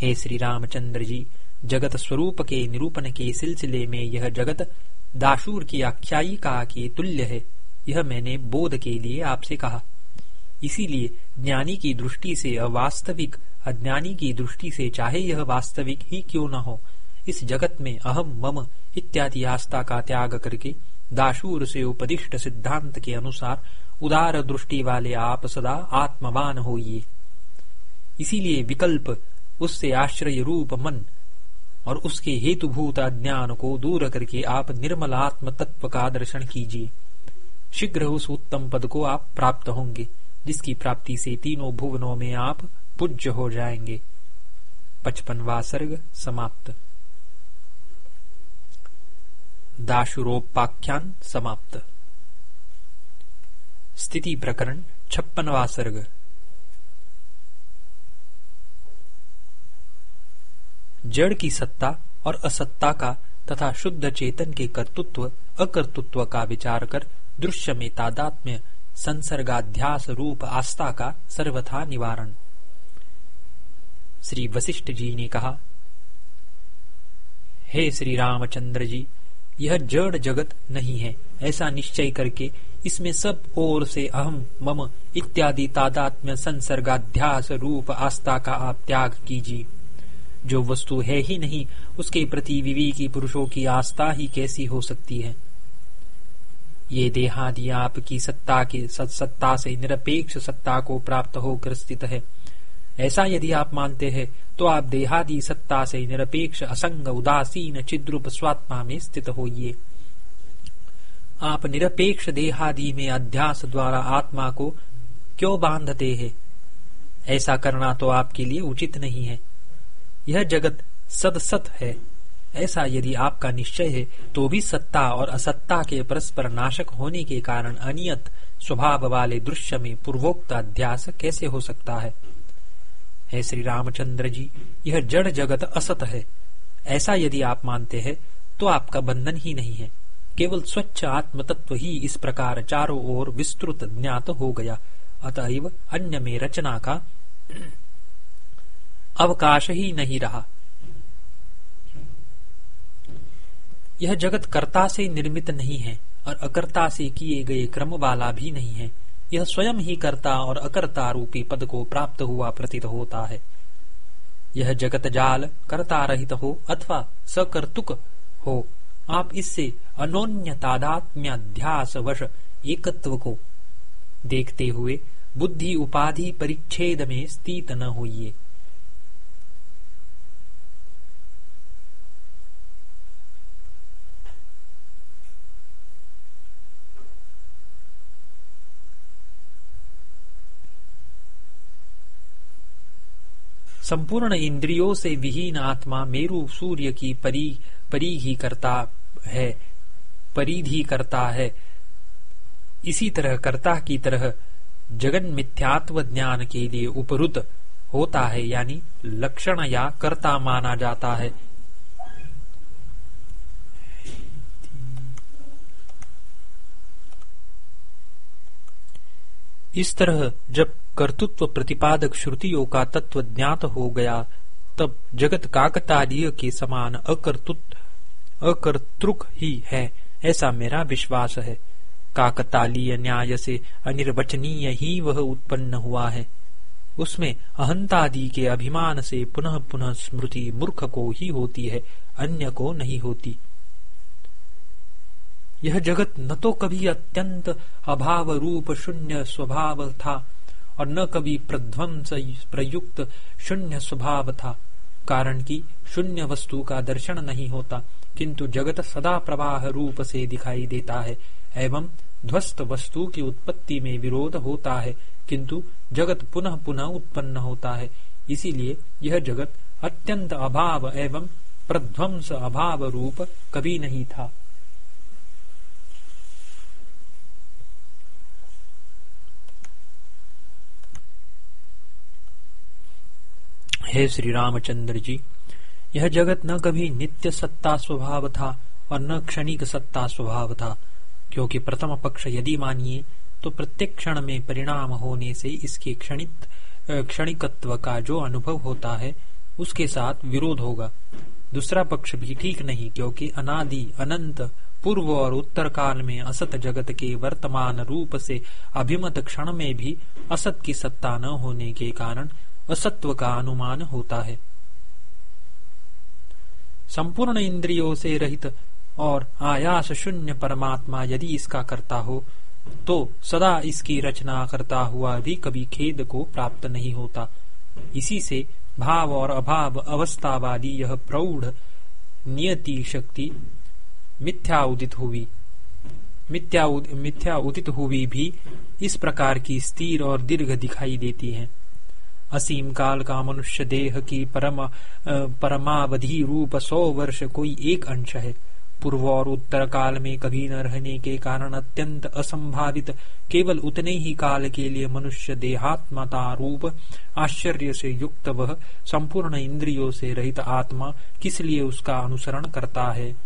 हे श्री रामचंद्र जी, जगत स्वरूप के निरूपण के सिलसिले में यह जगत दाशूर की आख्यायिका के तुल्य है, यह मैंने बोध के लिए आपसे कहा। इसीलिए ज्ञानी की दृष्टि से अवास्तविक, अज्ञानी की दृष्टि से चाहे यह वास्तविक ही क्यों न हो, इस जगत में अहम मम इत्यादि आस्था का त्याग करके दाशूर से उपदिष्ट सिद्धांत के अनुसार उदार दृष्टि वाले आप सदा आत्मवान होइए। इसीलिए विकल्प उससे आश्रय रूप मन और उसके हेतुभूत अज्ञान को दूर करके आप निर्मल आत्म तत्व का दर्शन कीजिए। शीघ्र उस उत्तम पद को आप प्राप्त होंगे, जिसकी प्राप्ति से तीनों भुवनों में आप पूज्य हो जाएँगे। पचपनवा सर्ग समाप्त। दाशुरोपाख्यान समाप्त। स्थिति प्रकरण छप्पनवा सर्ग जड़ की सत्ता और असत्ता का तथा शुद्ध चेतन के कर्तृत्व, अकर्तृत्व का विचार कर दृश्य में तादात्म्य, संसर्गाध्यास रूप आस्था का सर्वथा निवारण। श्री वशिष्ठ जी ने कहा, हे श्री रामचंद्र जी यह जड़ जगत नहीं है। ऐसा निश्चय करके इसमें सब ओर से अहम, मम इत्यादि तादात्म्य संसर्गाध्यास रूप आस्था का आप त्याग कीजिए। जो वस्तु है ही नहीं, उसके प्रति विवेकी पुरुषों की आस्था ही कैसी हो सकती है? ये देहादि आपकी सत्ता के सत्ता से निरपेक्ष सत्ता को प्राप्त होकर स्थित है। ऐसा यदि आप मानते हैं तो आप देहादि सत्ता से निरपेक्ष असंग उदासीन चिद्रूप स्वात्मा में स्थित होइए। आप निरपेक्ष देहादि में अध्यास द्वारा आत्मा को क्यों बांधते हैं? ऐसा करना तो आपके लिए उचित नहीं है। यह जगत सदसत है। ऐसा यदि आपका निश्चय है तो भी सत्ता और असत्ता के परस्पर नाशक होने के कारण अनियत स्वभाव वाले दृश्य में पूर्वोक्त अध्यास कैसे हो सकता है? हे श्री रामचंद्र जी, यह जड़ जगत असत है। ऐसा यदि आप मानते हैं तो आपका बंधन ही नहीं है। केवल स्वच्छ आत्म तत्व ही इस प्रकार चारों ओर विस्तृत ज्ञात हो गया। अतएव अन्य में रचना का अवकाश ही नहीं रहा। यह जगत कर्ता से निर्मित नहीं है, और अकर्ता से किए गए क्रम वाला भी नहीं है। यह स्वयं ही कर्ता और अकर्ता रूपी पद को प्राप्त हुआ प्रतीत होता है। यह जगत जाल कर्ता रहित हो अथवा सकर्तुक हो, आप इससे अनोन्य तादात्म्याध्यास वश एकत्व को देखते हुए बुद्धि उपाधि परिच्छेद में स्थित न होइए। संपूर्ण इंद्रियों से विहीन आत्मा मेरु सूर्य की परी परी ही करता है परिधि करता है। इसी तरह कर्ता की तरह जगन मिथ्यात्व ज्ञान के लिए उपरुत होता है, यानी लक्षण या कर्ता माना जाता है। इस तरह जब कर्तृत्व प्रतिपादक श्रुतियों का तत्व ज्ञात हो गया, तब जगत काकतालीय के समान अकर्तृक ही है, ऐसा मेरा विश्वास है। काकतालीय न्याय से अनिर्वचनीय ही वह उत्पन्न हुआ है। उसमें अहंतादि के अभिमान से पुनः पुनः स्मृति मूर्ख को ही होती है, अन्य को नहीं होती। यह जगत न तो कभी अत्यंत अभाव रूप शून्य स्वभाव था और न कभी प्रध्वंस प्रयुक्त शून्य स्वभाव था, कारण कि शून्य वस्तु का दर्शन नहीं होता, किंतु जगत सदा प्रवाह रूप से दिखाई देता है, एवं ध्वस्त वस्तु की उत्पत्ति में विरोध होता है, किंतु जगत पुनः पुनः उत्पन्न होता है, इसीलिए यह जगत अत्यंत अभाव एवं प्रध्वंस अभाव रूप कभी नहीं था। हे श्री रामचंद्र जी, यह जगत न कभी नित्य सत्ता स्वभाव था और न क्षणिक सत्ता स्वभाव था, क्योंकि प्रथम पक्ष यदि मानिए तो प्रत्येक क्षण में परिणाम होने से इसके क्षणित क्षणिकत्व का जो अनुभव होता है, उसके साथ विरोध होगा। दूसरा पक्ष भी ठीक नहीं, क्योंकि अनादि, अनंत, पूर्व और उत्तर काल में असत जगत के वर्तमान रूप से अभिमत क्षण में भी असत की सत्ता न होने के कारण असत्व का अनुमान होता है। संपूर्ण इंद्रियों से रहित और आयास शून्य परमात्मा यदि इसका करता हो तो सदा इसकी रचना करता हुआ भी कभी खेद को प्राप्त नहीं होता। इसी से भाव और अभाव अवस्थावादी यह प्रौढ़ नियति शक्ति मिथ्या उदित हुई। मिथ्या उदित हुई भी इस प्रकार की स्थिर और दीर्घ दिखाई देती है। असीम काल का मनुष्य देह की परम परमावधि रूप सौ वर्ष कोई एक अंश है। पूर्व और उत्तर काल में कभी न रहने के कारण अत्यंत असंभावित, केवल उतने ही काल के लिए मनुष्य देहात्मता रूप, आश्चर्य से युक्त वह, संपूर्ण इंद्रियों से रहित आत्मा, किस लिए उसका अनुसरण करता है?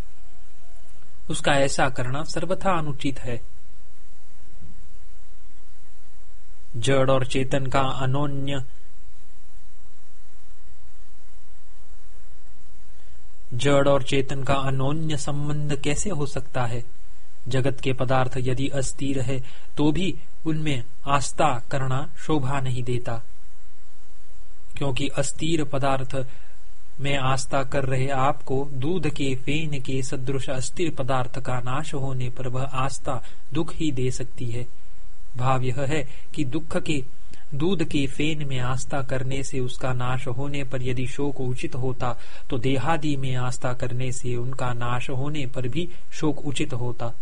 उसका ऐसा करना सर्वथा अनुचित है। जड़ और चेतन का अनोन्य जड़ और चेतन का अनोन्य संबंध कैसे हो सकता है? जगत के पदार्थ यदि अस्थिर है तो भी उनमें आस्था करना शोभा नहीं देता। क्योंकि अस्थिर पदार्थ में आस्था कर रहे आपको, दूध के, फेन के, सदृश अस्थिर पदार्थ का नाश होने पर वह आस्था दुख ही दे सकती है। भाव यह है कि दुख के दूध के फेन में आस्था करने से उसका नाश होने पर यदि शोक उचित होता तो देहादि में आस्था करने से उनका नाश होने पर भी शोक उचित होता।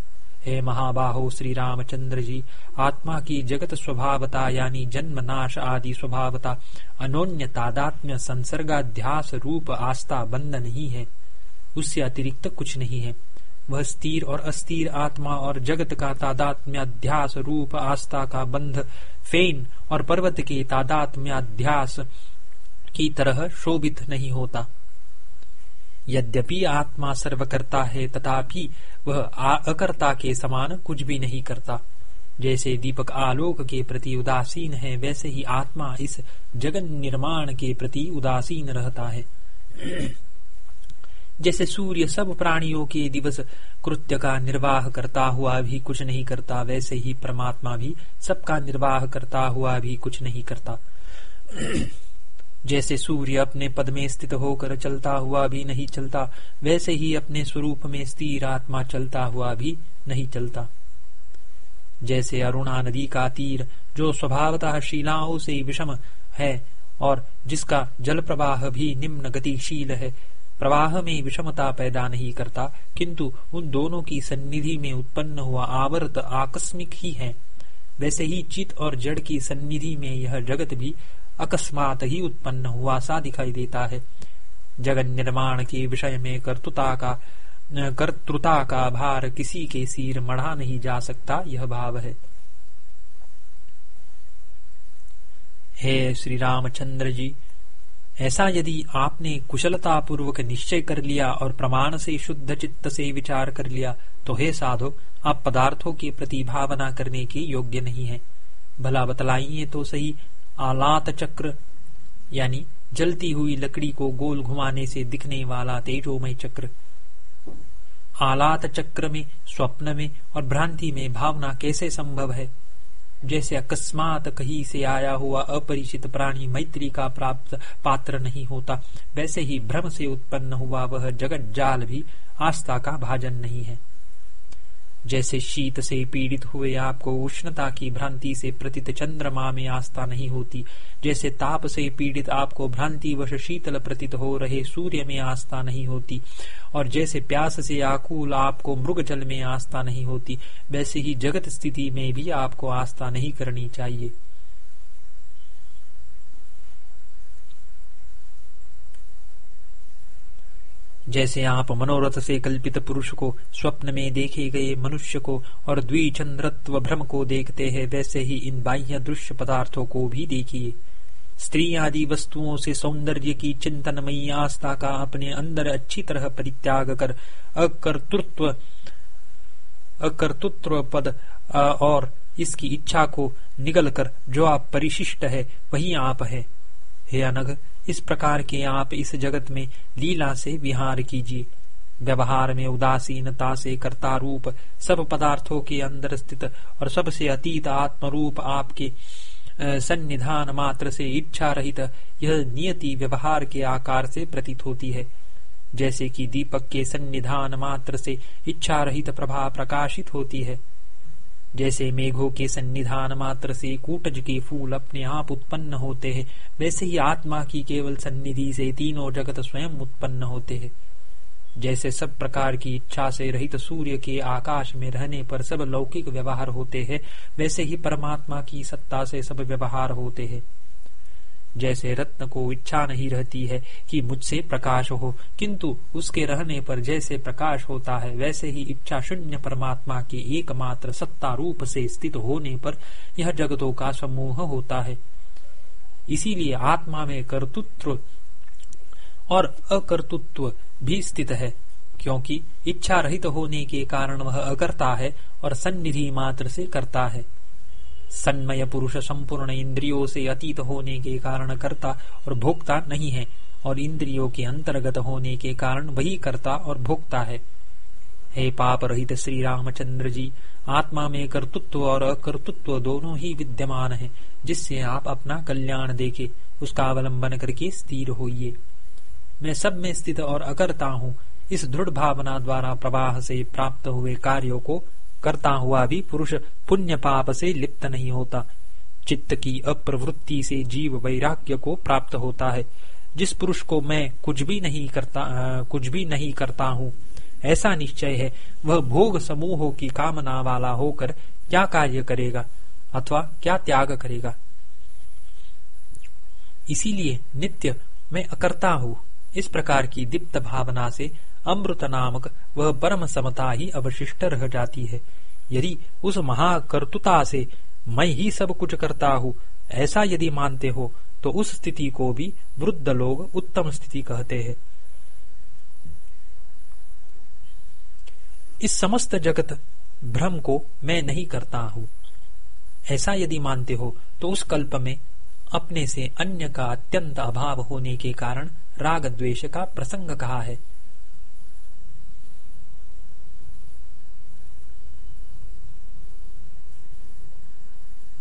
हे महाबाहो श्री रामचंद्र जी, आत्मा की जगत स्वभावता यानी जन्म नाश आदि स्वभावता, अनोन्य तादात्म्य संसर्गाध्यास रूप आस्था बंद नहीं है। उससे अतिरिक्त कुछ नहीं है। वह स्थिर और अस्थिर आत्मा और जगत का तादात्म्य अध्यास रूप आस्था का बंध फेन और पर्वत के तादात्म्याध्यास की तरह शोभित नहीं होता। यद्यपि आत्मा सर्वकर्ता है, तथापि वह अकर्ता के समान कुछ भी नहीं करता। जैसे दीपक आलोक के प्रति उदासीन है, वैसे ही आत्मा इस जगन निर्माण के प्रति उदासीन रहता है। जैसे सूर्य सब प्राणियों के दिवस कृत्य का निर्वाह करता हुआ भी कुछ नहीं करता, वैसे ही परमात्मा भी सबका निर्वाह करता हुआ भी कुछ नहीं करता। जैसे सूर्य अपने पद में स्थित होकर चलता हुआ भी नहीं चलता, वैसे ही अपने स्वरूप में स्थिर आत्मा चलता हुआ भी नहीं चलता। जैसे अरुणा नदी का तीर, जो स्वभावतः शिलाओं से विषम है, और जिसका जल प्रवाह भी निम्न गतिशील है प्रवाह में विषमता पैदा नहीं करता किंतु उन दोनों की सन्निधि में उत्पन्न हुआ आवर्त आकस्मिक ही है। वैसे ही चित और जड़ की सन्निधि में यह जगत भी अकस्मात ही उत्पन्न हुआ सा दिखाई देता है। जगत निर्माण के विषय में कर्तुता का कर्तृता का भार किसी के सिर मढ़ा नहीं जा सकता, यह भाव है। हे श्री रामचंद्र जी ऐसा यदि आपने कुशलता पूर्वक निश्चय कर लिया और प्रमाण से शुद्ध चित्त से विचार कर लिया तो हे साधो, आप पदार्थों के प्रति भावना करने के योग्य नहीं है। भला बतलाइए तो सही, आलात चक्र, यानी जलती हुई लकड़ी को गोल घुमाने से दिखने वाला तेजोमय चक्र। आलात चक्र में, स्वप्न में और भ्रांति में भावना कैसे संभव है? जैसे अकस्मात कहीं से आया हुआ अपरिचित प्राणी मैत्री का प्राप्त पात्र नहीं होता, वैसे ही भ्रम से उत्पन्न हुआ वह जगत जाल भी आस्था का भाजन नहीं है। जैसे शीत से पीड़ित हुए आपको उष्णता की भ्रांति से प्रतीत चंद्रमा में आस्था नहीं होती। जैसे ताप से पीड़ित आपको भ्रांति वश शीतल प्रतीत हो रहे सूर्य में आस्था नहीं होती। और जैसे प्यास से आकुल आपको मृग जल में आस्था नहीं होती, वैसे ही जगत स्थिति में भी आपको आस्था नहीं करनी चाहिए। जैसे आप मनोरथ से कल्पित पुरुष को स्वप्न में देखे गए मनुष्य को और द्विचंद्रत्व भ्रम को देखते हैं, वैसे ही इन बाह्य दृश्य पदार्थों को भी देखिए। स्त्री आदि वस्तुओं से सौंदर्य की चिंतनमयी आस्था का अपने अंदर अच्छी तरह परित्याग कर अकर्तृत्व अकर्तृत्व पद और इसकी इच्छा को निगल कर जो आप परिशिष्ट है, वही आप है। हे अनग इस प्रकार के आप इस जगत में लीला से विहार कीजिए। व्यवहार में उदासीनता से कर्ता रूप सब पदार्थों के अंदर स्थित और सबसे अतीत आत्म रूप आपके सन्निधान मात्र से इच्छा रहित यह नियति व्यवहार के आकार से प्रतीत होती है। जैसे कि दीपक के सन्निधान मात्र से इच्छा रहित प्रभा प्रकाशित होती है। जैसे मेघों के सन्निधान मात्र से कूटज के फूल अपने आप उत्पन्न होते हैं, वैसे ही आत्मा की केवल सन्निधि से तीनों जगत स्वयं उत्पन्न होते हैं। जैसे सब प्रकार की इच्छा से रहित सूर्य के आकाश में रहने पर सब लौकिक व्यवहार होते हैं, वैसे ही परमात्मा की सत्ता से सब व्यवहार होते हैं। जैसे रत्न को इच्छा नहीं रहती है कि मुझसे प्रकाश हो, किंतु उसके रहने पर जैसे प्रकाश होता है, वैसे ही इच्छा शून्य परमात्मा के एकमात्र सत्ता रूप से स्थित होने पर यह जगतों का समूह होता है। इसीलिए आत्मा में कर्तृत्व और अकर्तृत्व भी स्थित है, क्योंकि इच्छा रहित होने के कारण वह अकर्ता है और सन्निधि मात्र से करता है। सन्मय पुरुष संपूर्ण इंद्रियों से अतीत होने के कारण कर्ता और भोक्ता नहीं है, और इंद्रियों के अंतर्गत होने के कारण वही कर्ता और भोक्ता है। हे पाप रहित श्री रामचंद्र जी, आत्मा में कर्तृत्व और अकर्तृत्व दोनों ही विद्यमान है, जिससे आप अपना कल्याण देखे, उसका अवलंबन करके स्थिर होइए। मैं सब में स्थित और अकर्ता हूँ, इस दृढ़ भावना द्वारा प्रवाह से प्राप्त हुए कार्यों को करता हुआ भी पुरुष पुण्य पाप से लिप्त नहीं होता। चित्त की अप्रवृत्ति से जीव वैराग्य को प्राप्त होता है। जिस पुरुष को मैं कुछ भी नहीं करता आ, कुछ भी नहीं करता हूँ ऐसा निश्चय है वह भोग समूहों की कामना वाला होकर क्या कार्य करेगा अथवा क्या त्याग करेगा? इसीलिए नित्य मैं अकर्ता हूँ। इस प्रकार की दीप्त भावना से अमृत नामक वह परम समता ही अवशिष्ट रह जाती है। यदि उस महाकर्तुता से मैं ही सब कुछ करता हूँ, ऐसा यदि मानते हो तो उस स्थिति को भी वृद्ध लोग उत्तम स्थिति कहते हैं। इस समस्त जगत भ्रम को मैं नहीं करता हूँ। ऐसा यदि मानते हो तो उस कल्प में अपने से अन्य का अत्यंत अभाव होने के कारण राग द्वेष का प्रसंग कहा है।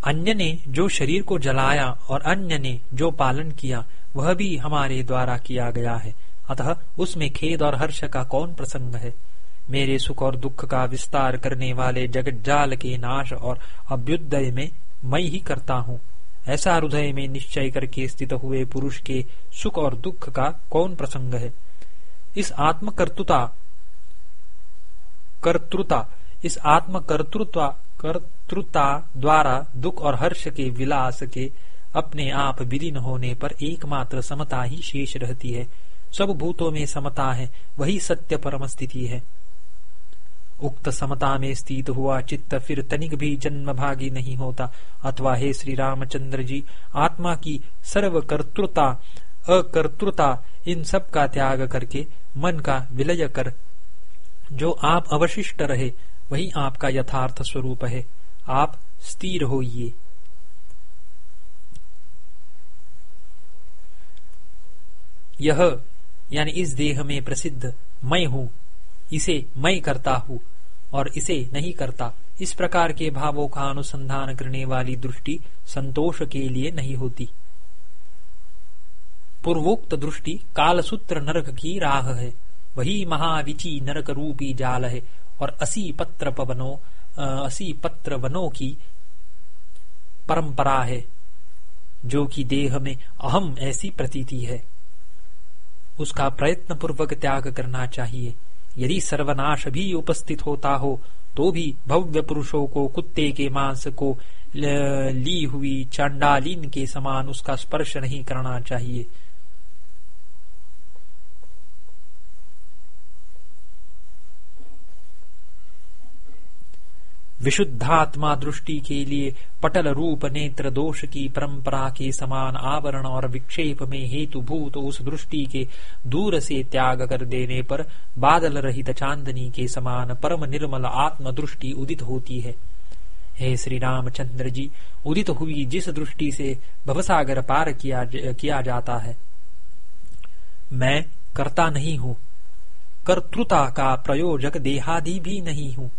अन्य ने जो शरीर को जलाया और अन्य ने जो पालन किया, वह भी हमारे द्वारा किया गया है। अतः उसमें खेद और हर्ष का कौन प्रसंग है? मेरे सुख और दुख का विस्तार करने वाले जगत जाल के नाश और अभ्युदय में मैं ही करता हूँ। ऐसा हृदय में निश्चय करके स्थित हुए पुरुष के सुख और दुख का कौन प्रसंग है? इस आत्मकर्तुता, कर्तृता, इस आत्मकर्तृत्व कर्तृता द्वारा दुख और हर्ष के विलास के अपने आप विलीन होने पर एकमात्र समता ही शेष रहती है। सब भूतों में समता है, वही सत्य परम स्थिति है। उक्त समता में स्थित हुआ चित्त फिर तनिक भी जन्म भागी नहीं होता। अथवा हे श्री रामचंद्र जी, आत्मा की सर्वकर्तृता, अकर्तृता, इन सब का त्याग करके मन का विलय कर, जो आप अवशिष्ट रहे वही आपका यथार्थ स्वरूप है। आप स्थिर होइए। यह, यानी इस देह में प्रसिद्ध मैं हूँ। इसे मैं करता हूँ और इसे नहीं करता। इस प्रकार के भावों का अनुसंधान करने वाली दृष्टि संतोष के लिए नहीं होती। पूर्वोक्त दृष्टि कालसूत्र नरक की राह है। वही महाविची नरक रूपी जाल है। और असी पत्र पवनों असी पत्र वनों की परंपरा है, जो कि देह में अहम ऐसी प्रतीति है। उसका प्रयत्न पूर्वक त्याग करना चाहिए। यदि सर्वनाश भी उपस्थित होता हो तो भी भव्य पुरुषों को, कुत्ते के मांस को ली हुई चांडालीन के समान उसका स्पर्श नहीं करना चाहिए। विशुद्धात्मा दृष्टि के लिए पटल रूप नेत्र दोष की परंपरा के समान आवरण और विक्षेप में हेतु भूत उस दृष्टि के दूर से त्याग कर देने पर बादल रहित चांदनी के समान परम निर्मल आत्म दृष्टि उदित होती है। हे श्री रामचंद्र जी उदित हुई जिस दृष्टि से भवसागर पार किया, किया जाता है। मैं करता नहीं हूँ कर्तृता का प्रयोजक देहादि भी नहीं हूँ।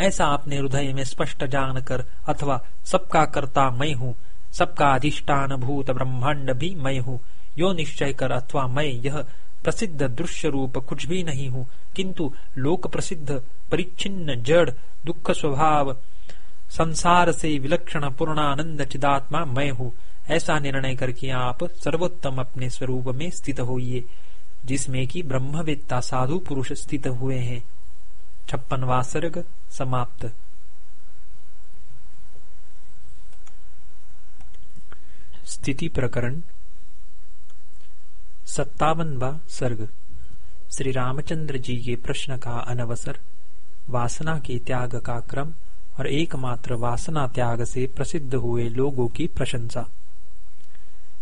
ऐसा अपने हृदय में स्पष्ट जानकर अथवा सबका कर्ता मैं हूँ, सबका अधिष्ठान भूत ब्रह्मांड भी मैं हूँ। यो निश्चय कर अथवा मैं यह प्रसिद्ध दृश्य रूप कुछ भी नहीं हूँ, किंतु लोक प्रसिद्ध, परिच्छिन्न, जड़, दुख स्वभाव, संसार से विलक्षण पूर्णानंद चिदात्मा मैं हूँ। ऐसा निर्णय करके आप सर्वोत्तम अपने स्वरूप में स्थित होइए, जिसमें कि ब्रह्मवेत्ता साधु पुरुष स्थित हुए हैं। छप्पनवा सर्ग समाप्त। स्थिति प्रकरण सत्तावनवा सर्ग। श्री रामचंद्र जी के प्रश्न का अनवसर, वासना के त्याग का क्रम और एकमात्र वासना त्याग से प्रसिद्ध हुए लोगों की प्रशंसा।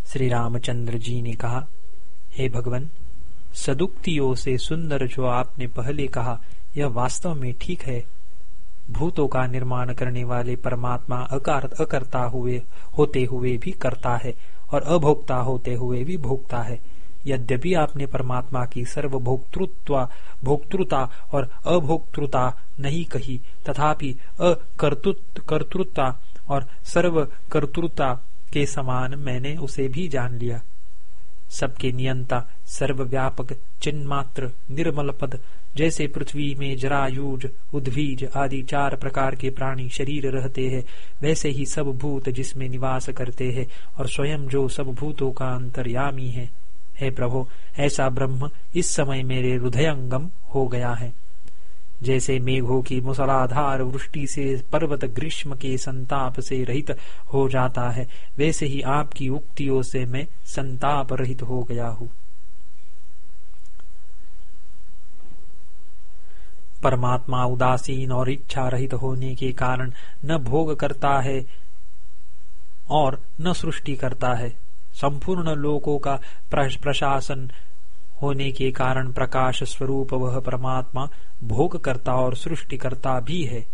श्री रामचंद्र जी ने कहा, हे भगवान, सदुक्तियों से सुंदर जो आपने पहले कहा यह वास्तव में ठीक है। भूतों का निर्माण करने वाले परमात्मा अकार, अकर्ता हुए, होते हुए भी करता है और अभोक्ता होते हुए भी भोगता है। यद्यपि आपने परमात्मा की सर्वभोक्तृत्व, भोक्तृता और अभोक्तृता नहीं कही, तथापि अकर्तृत्ता और सर्व सर्वकर्तृता के समान मैंने उसे भी जान लिया। सबके नियंता सर्वव्यापक चिन्मात्र निर्मल पद जैसे पृथ्वी में जरायुज उद्वीज आदि चार प्रकार के प्राणी शरीर रहते हैं, वैसे ही सब भूत जिसमें निवास करते हैं, और स्वयं जो सब भूतों का अंतर्यामी है। हे प्रभु, ऐसा ब्रह्म इस समय मेरे हृदयंगम हो गया है। जैसे मेघों की मुसलाधार वृष्टि से पर्वत ग्रीष्म के संताप से रहित हो जाता है, वैसे ही आपकी उक्तियों से मैं संताप रहित हो गया हूँ। परमात्मा उदासीन और इच्छा रहित होने के कारण न भोग करता है और न सृष्टि करता है। संपूर्ण लोकों का प्रशासन होने के कारण प्रकाश स्वरूप वह परमात्मा भोग करता और सृष्टि करता भी है।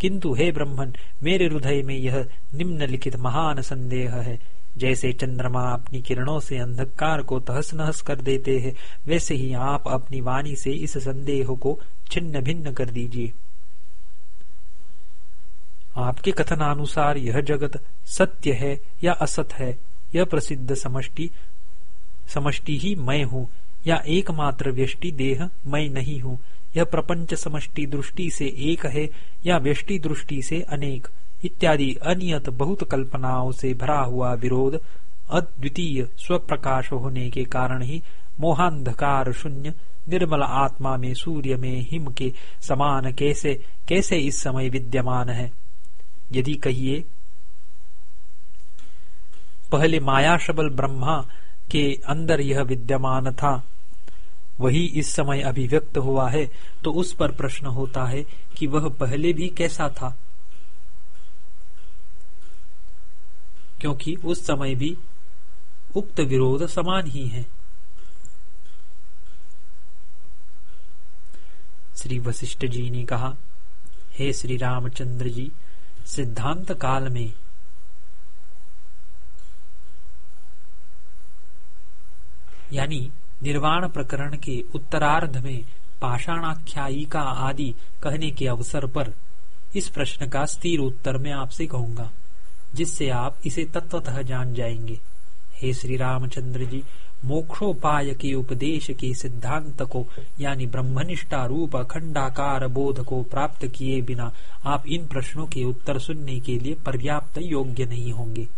किंतु हे ब्रह्मन, मेरे हृदय में यह निम्नलिखित महान संदेह है। जैसे चंद्रमा अपनी किरणों से अंधकार को तहस नहस कर देते हैं, वैसे ही आप अपनी वाणी से इस संदेह को छिन्न भिन्न कर दीजिए। आपके कथनानुसार यह जगत सत्य है या असत है, यह प्रसिद्ध समष्टि समष्टि ही मैं हूँ, या एकमात्र व्यष्टि देह मैं नहीं हूँ। यह प्रपंच समष्टि दृष्टि से एक है या व्यष्टि दृष्टि से अनेक। इत्यादि अनियत बहुत कल्पनाओं से भरा हुआ विरोध अद्वितीय स्वप्रकाश होने के कारण ही मोहांधकार शून्य निर्मल आत्मा में सूर्य में हिम के समान कैसे कैसे इस समय विद्यमान है? यदि कहिए, पहले माया शबल ब्रह्मा के अंदर यह विद्यमान था, वही इस समय अभिव्यक्त हुआ है तो उस पर प्रश्न होता है कि वह पहले भी कैसा था? क्योंकि उस समय भी उक्त विरोध समान ही है। श्री वशिष्ठ जी ने कहा, हे श्री रामचंद्र जी, सिद्धांत काल में यानी निर्वाण प्रकरण के उत्तरार्ध में पाषाणाख्यायिका आदि कहने के अवसर पर इस प्रश्न का स्थिर उत्तर मैं आपसे कहूँगा। जिससे आप इसे तत्वतः जान जाएँगे। हे श्री रामचंद्र जी, मोक्षोपाय के उपदेश के सिद्धांत को, यानी ब्रह्मनिष्ठा रूप अखंडाकार बोध को प्राप्त किए बिना, आप इन प्रश्नों के उत्तर सुनने के लिए पर्याप्त योग्य नहीं होंगे।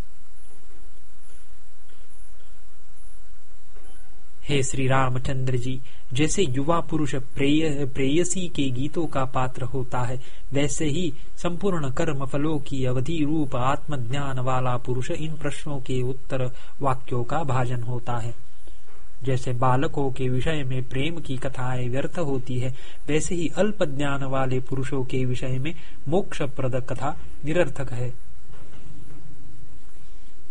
हे श्री रामचंद्र जी जैसे युवा पुरुष प्रेय, प्रेयसी के गीतों का पात्र होता है वैसे ही संपूर्ण कर्म फलों की अवधि रूप आत्मज्ञान वाला पुरुष इन प्रश्नों के उत्तर वाक्यों का भाजन होता है। जैसे बालकों के विषय में प्रेम की कथाएँ व्यर्थ होती है वैसे ही अल्प ज्ञान वाले पुरुषों के विषय में मोक्ष प्रद कथा निरर्थक है।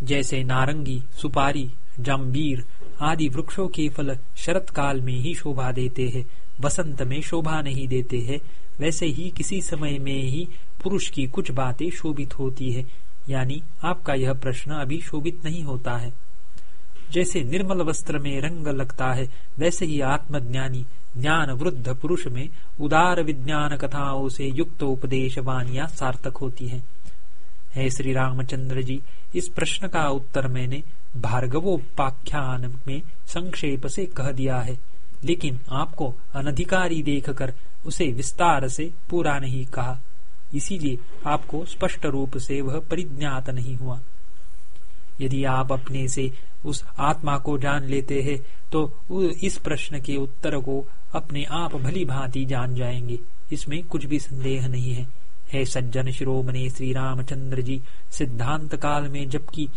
जैसे नारंगी सुपारी जम्बीर आदि वृक्षों के फल शरत काल में ही शोभा देते हैं, वसंत में शोभा नहीं देते हैं, वैसे ही किसी समय में ही पुरुष की कुछ बातें शोभित होती है। यानी आपका यह प्रश्न अभी शोभित नहीं होता है। जैसे निर्मल वस्त्र में रंग लगता है, वैसे ही आत्मज्ञानी, ज्ञान वृद्ध पुरुष में उदार विज्ञान कथाओं से युक्त उपदेश वाणिया सार्थक होती है। हे श्री रामचंद्र जी, इस प्रश्न का उत्तर मैंने भार्गवोपाख्यान में संक्षेप से कह दिया है, लेकिन आपको अनधिकारी देखकर उसे विस्तार से पूरा नहीं कहा। इसीलिए आपको स्पष्ट रूप से वह परिज्ञात नहीं हुआ। यदि आप अपने से उस आत्मा को जान लेते हैं तो इस प्रश्न के उत्तर को अपने आप भली भांति जान जाएँगे। इसमें कुछ भी संदेह नहीं है। हे सज्जन शिरोमणि श्री रामचंद्र जी सिद्धांत काल में जबकि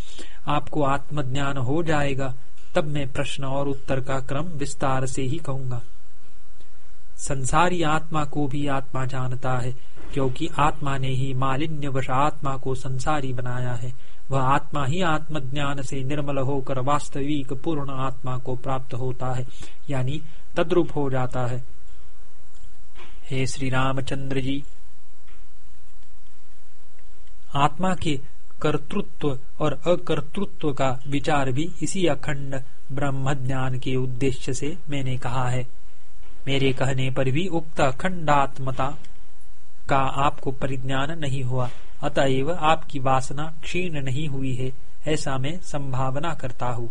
आपको आत्मज्ञान हो जाएगा, तब मैं प्रश्न और उत्तर का क्रम विस्तार से ही कहूँगा। संसारी आत्मा को भी आत्मा जानता है, क्योंकि आत्मा ने ही मालिन्य वश आत्मा को संसारी बनाया है। वह आत्मा ही आत्मज्ञान से निर्मल होकर वास्तविक पूर्ण आत्मा को प्राप्त होता है, यानी तद्रुप हो जाता है। हे श्री रामचंद्र जी आत्मा के कर्तृत्व और अकर्तृत्व का विचार भी इसी अखंड ब्रह्म ज्ञान के उद्देश्य से मैंने कहा है। मेरे कहने पर भी उक्त अखंडात्मता का आपको परिज्ञान नहीं हुआ, अतएव आपकी वासना क्षीण नहीं हुई है, ऐसा मैं संभावना करता हूँ।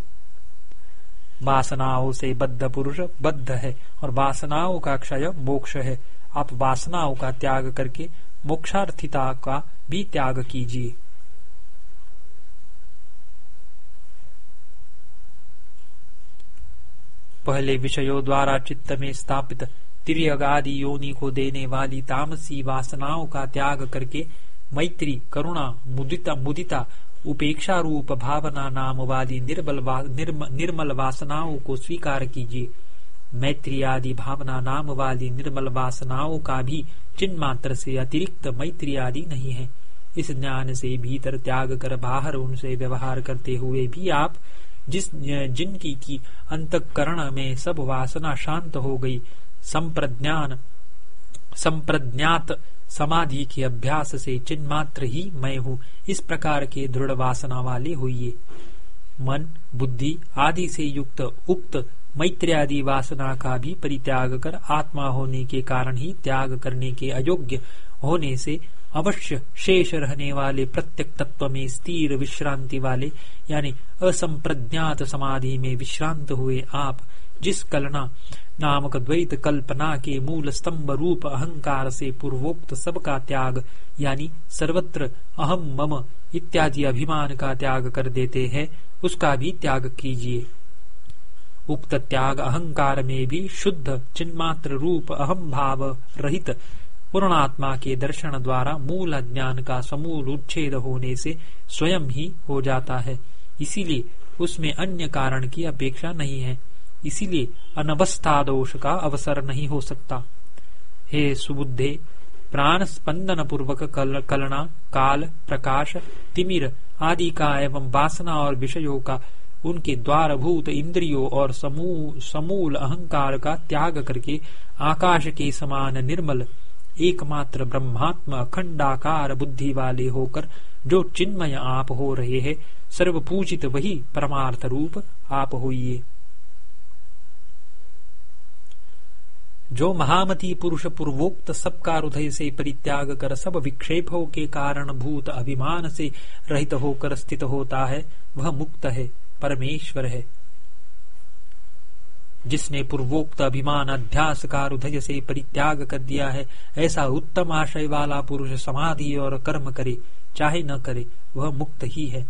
वासनाओं से बद्ध पुरुष बद्ध है और वासनाओं का क्षय मोक्ष है। आप वासनाओं का त्याग करके मोक्षार्थिता का भी त्याग कीजिए। पहले विषयों द्वारा चित्त में स्थापित तिरगादि योनि को देने वाली तामसी वासनाओं का त्याग करके मैत्री करुणा मुदिता मुदिता उपेक्षा रूप भावना नाम वाली निर्बल वा, निर्म, निर्मल वासनाओं को स्वीकार कीजिए। मैत्री आदि भावना नाम वाली निर्मल वासनाओं का भी चिन्ह मात्र से अतिरिक्त मैत्री आदि नहीं है। इस ज्ञान से भीतर त्याग कर बाहर उनसे व्यवहार करते हुए भी आप जिस, जिनकी की अंतकरण में सब वासना शांत हो गई, संप्रज्ञान, संप्रज्ञात समाधि के अभ्यास से चिन्ह मात्र ही मैं हूँ, इस प्रकार के दृढ़ वासना वाले हुई मन, बुद्धि आदि से युक्त, उक्त मैत्री आदि वासना का भी परित्याग कर आत्मा होने के कारण ही त्याग करने के अयोग्य होने से अवश्य शेष रहने वाले प्रत्येक तत्व में स्थिर विश्रांति वाले, यानी असंप्रज्ञात समाधि में विश्रांत हुए आप, जिस कलना नामक द्वैत कल्पना के मूल स्तंभ रूप अहंकार से पूर्वोक्त सबका त्याग, यानी सर्वत्र अहम मम इत्यादि अभिमान का त्याग कर देते हैं, उसका भी त्याग कीजिए। उक्त त्याग अहंकार में भी शुद्ध चिन्मात्र रूप अहम भाव रहित पूर्णात्मा के दर्शन द्वारा मूल अज्ञान का समूल उच्छेद होने से स्वयं ही हो जाता है। इसीलिए उसमें अन्य कारण की अपेक्षा नहीं है। इसीलिए अनवस्था दोष का अवसर नहीं हो सकता। हे सुबुद्धे प्राण स्पंदन पूर्वक कल, कलना काल प्रकाश तिमिर आदि का एवं वासना और विषयों का उनके द्वारभूत इंद्रियों और समूह, समूल अहंकार का त्याग करके आकाश के समान निर्मल, एकमात्र ब्रह्मात्म अखंडाकार बुद्धि वाले होकर जो चिन्मय आप हो रहे हैं, सर्वपूजित वही परमार्थ रूप आप होइए। जो महामती पुरुष पूर्वोक्त सबका हृदय से परित्याग कर सब विक्षेपों के कारण भूत अभिमान से रहित होकर स्थित होता है, वह मुक्त है। परमेश्वर है। जिसने पूर्वोक्त अभिमान, अध्यास का हृदय से परित्याग कर दिया है, ऐसा उत्तम आशय वाला पुरुष समाधि और कर्म करे, चाहे न करे, वह मुक्त ही है।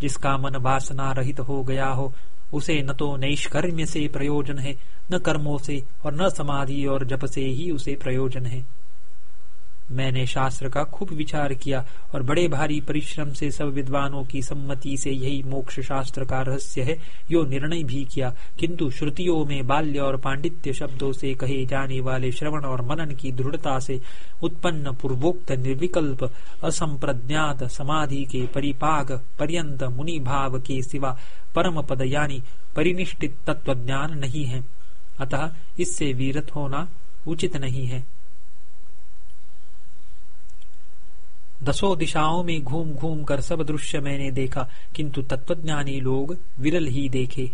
जिसका मन वासना रहित हो गया हो, उसे न तो नैष्कर्म्य से प्रयोजन है, न कर्मों से और न समाधि और जप से ही उसे प्रयोजन है। मैंने शास्त्र का खूब विचार किया और बड़े भारी परिश्रम से सब विद्वानों की सम्मति से यही मोक्ष शास्त्र का रहस्य है, यो निर्णय भी किया। किंतु श्रुतियों में बाल्य और पांडित्य शब्दों से कहे जाने वाले श्रवण और मनन की दृढ़ता से उत्पन्न पूर्वोक्त निर्विकल्प, असंप्रज्ञात समाधि के परिपाक पर्यंत मुनि भाव के सिवा परम पद यानी परिनिष्ठित तत्व ज्ञान नहीं है। अतः इससे वीरत होना उचित नहीं है। दसों दिशाओं में घूम घूम कर सब दृश्य मैंने देखा, किंतु तत्वज्ञानी लोग विरल ही देखे।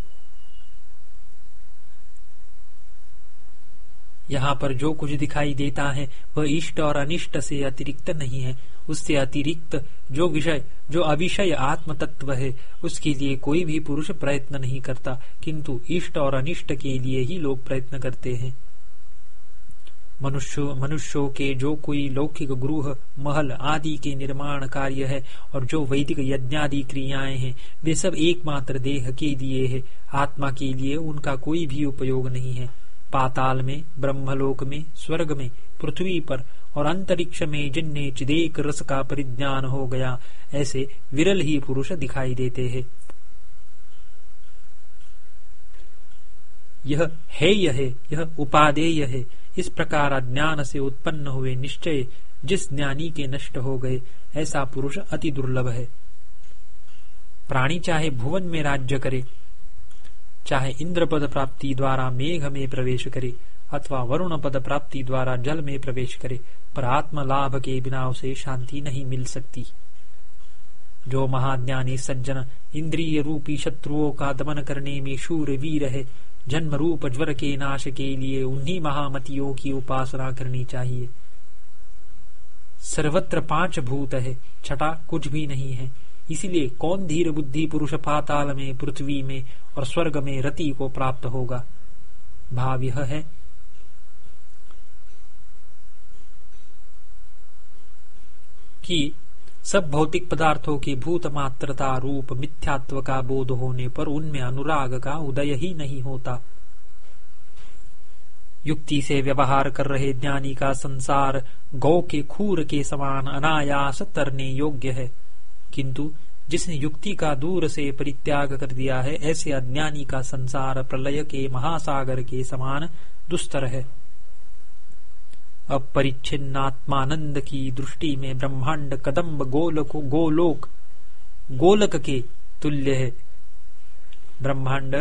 यहाँ पर जो कुछ दिखाई देता है, वह इष्ट और अनिष्ट से अतिरिक्त नहीं है। उससे अतिरिक्त जो विषय, जो अविषय आत्म तत्व है, उसके लिए कोई भी पुरुष प्रयत्न नहीं करता, किंतु इष्ट और अनिष्ट के लिए ही लोग प्रयत्न करते हैं। मनुष्य, मनुष्यों के जो कोई लौकिक गृह महल आदि के निर्माण कार्य है और जो वैदिक यज्ञादि क्रियाएँ हैं, वे सब एकमात्र देह के लिए है। आत्मा के लिए उनका कोई भी उपयोग नहीं है। पाताल में, ब्रह्मलोक में, स्वर्ग में, पृथ्वी पर और अंतरिक्ष में जिनने चिदेक रस का परिज्ञान हो गया, ऐसे विरल ही पुरुष दिखाई देते हैं। यह हेय है, यह उपादेय है। इस प्रकार अज्ञान से उत्पन्न हुए निश्चय जिस ज्ञानी के नष्ट हो गए, ऐसा पुरुष अति दुर्लभ है। प्राणी चाहे भुवन में राज्य करे, चाहे इंद्र पद प्राप्ति द्वारा मेघ में प्रवेश करे, अथवा वरुण पद प्राप्ति द्वारा जल में प्रवेश करे, पर आत्म लाभ के बिना उसे शांति नहीं मिल सकती। जो महाज्ञानी सज्जन, इंद्रिय रूपी शत्रुओं का दमन करने में शूर वीर है जन्म रूप ज्वर के नाश के लिए उन्हीं महामतियों की उपासना करनी चाहिए। सर्वत्र पाँच भूत है छठा कुछ भी नहीं है। इसलिए कौन धीर बुद्धि पुरुष पाताल में, पृथ्वी में और स्वर्ग में रति को प्राप्त होगा? भाव यह है। कि सब भौतिक पदार्थों की भूत मात्रता रूप मिथ्यात्व का बोध होने पर उनमें अनुराग का उदय ही नहीं होता। युक्ति से व्यवहार कर रहे ज्ञानी का संसार गौ के खूर के समान अनायास तरने योग्य है। किंतु जिसने युक्ति का दूर से परित्याग कर दिया है, ऐसे अज्ञानी का संसार प्रलय के महासागर के समान दुस्तर है। अपरिच्छिन्नात्मानंद की दृष्टि में ब्रह्मांड कदम्ब गोलक गोलोक, गोलक के तुल्य है। ब्रह्मांड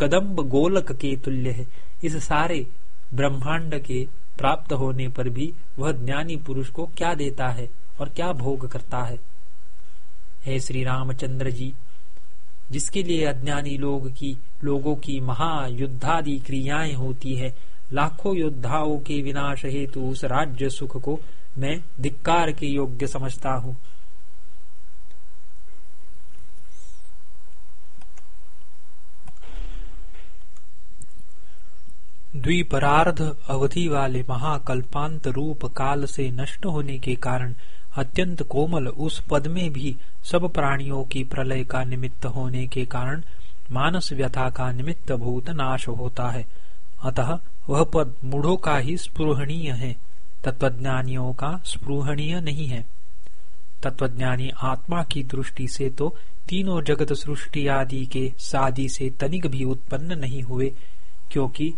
कदम्ब गोलक के तुल्य है। इस सारे ब्रह्मांड के प्राप्त होने पर भी वह ज्ञानी पुरुष को क्या देता है और क्या भोग करता है? हे श्री रामचंद्र जी, जिसके लिए अज्ञानी लोग की लोगों की महायुद्धादि क्रियाएँ होती है लाखों योद्धाओं के विनाश हेतु उस राज्य सुख को मैं धिक्कार के योग्य समझता हूँ। द्विपरार्ध अवधि वाले महाकल्पांत रूप काल से नष्ट होने के कारण अत्यंत कोमल उस पद में भी सब प्राणियों की प्रलय का निमित्त होने के कारण मानस व्यथा का निमित्त भूत नाश होता है। अतः वह पद मूढ़ों का ही स्पृहणीय है। तत्वज्ञानियों का स्पृहणीय नहीं है। तत्वज्ञानी आत्मा की दृष्टि से तो तीनों जगत सृष्टि आदि के सादी से तनिक भी उत्पन्न नहीं हुए, क्योंकि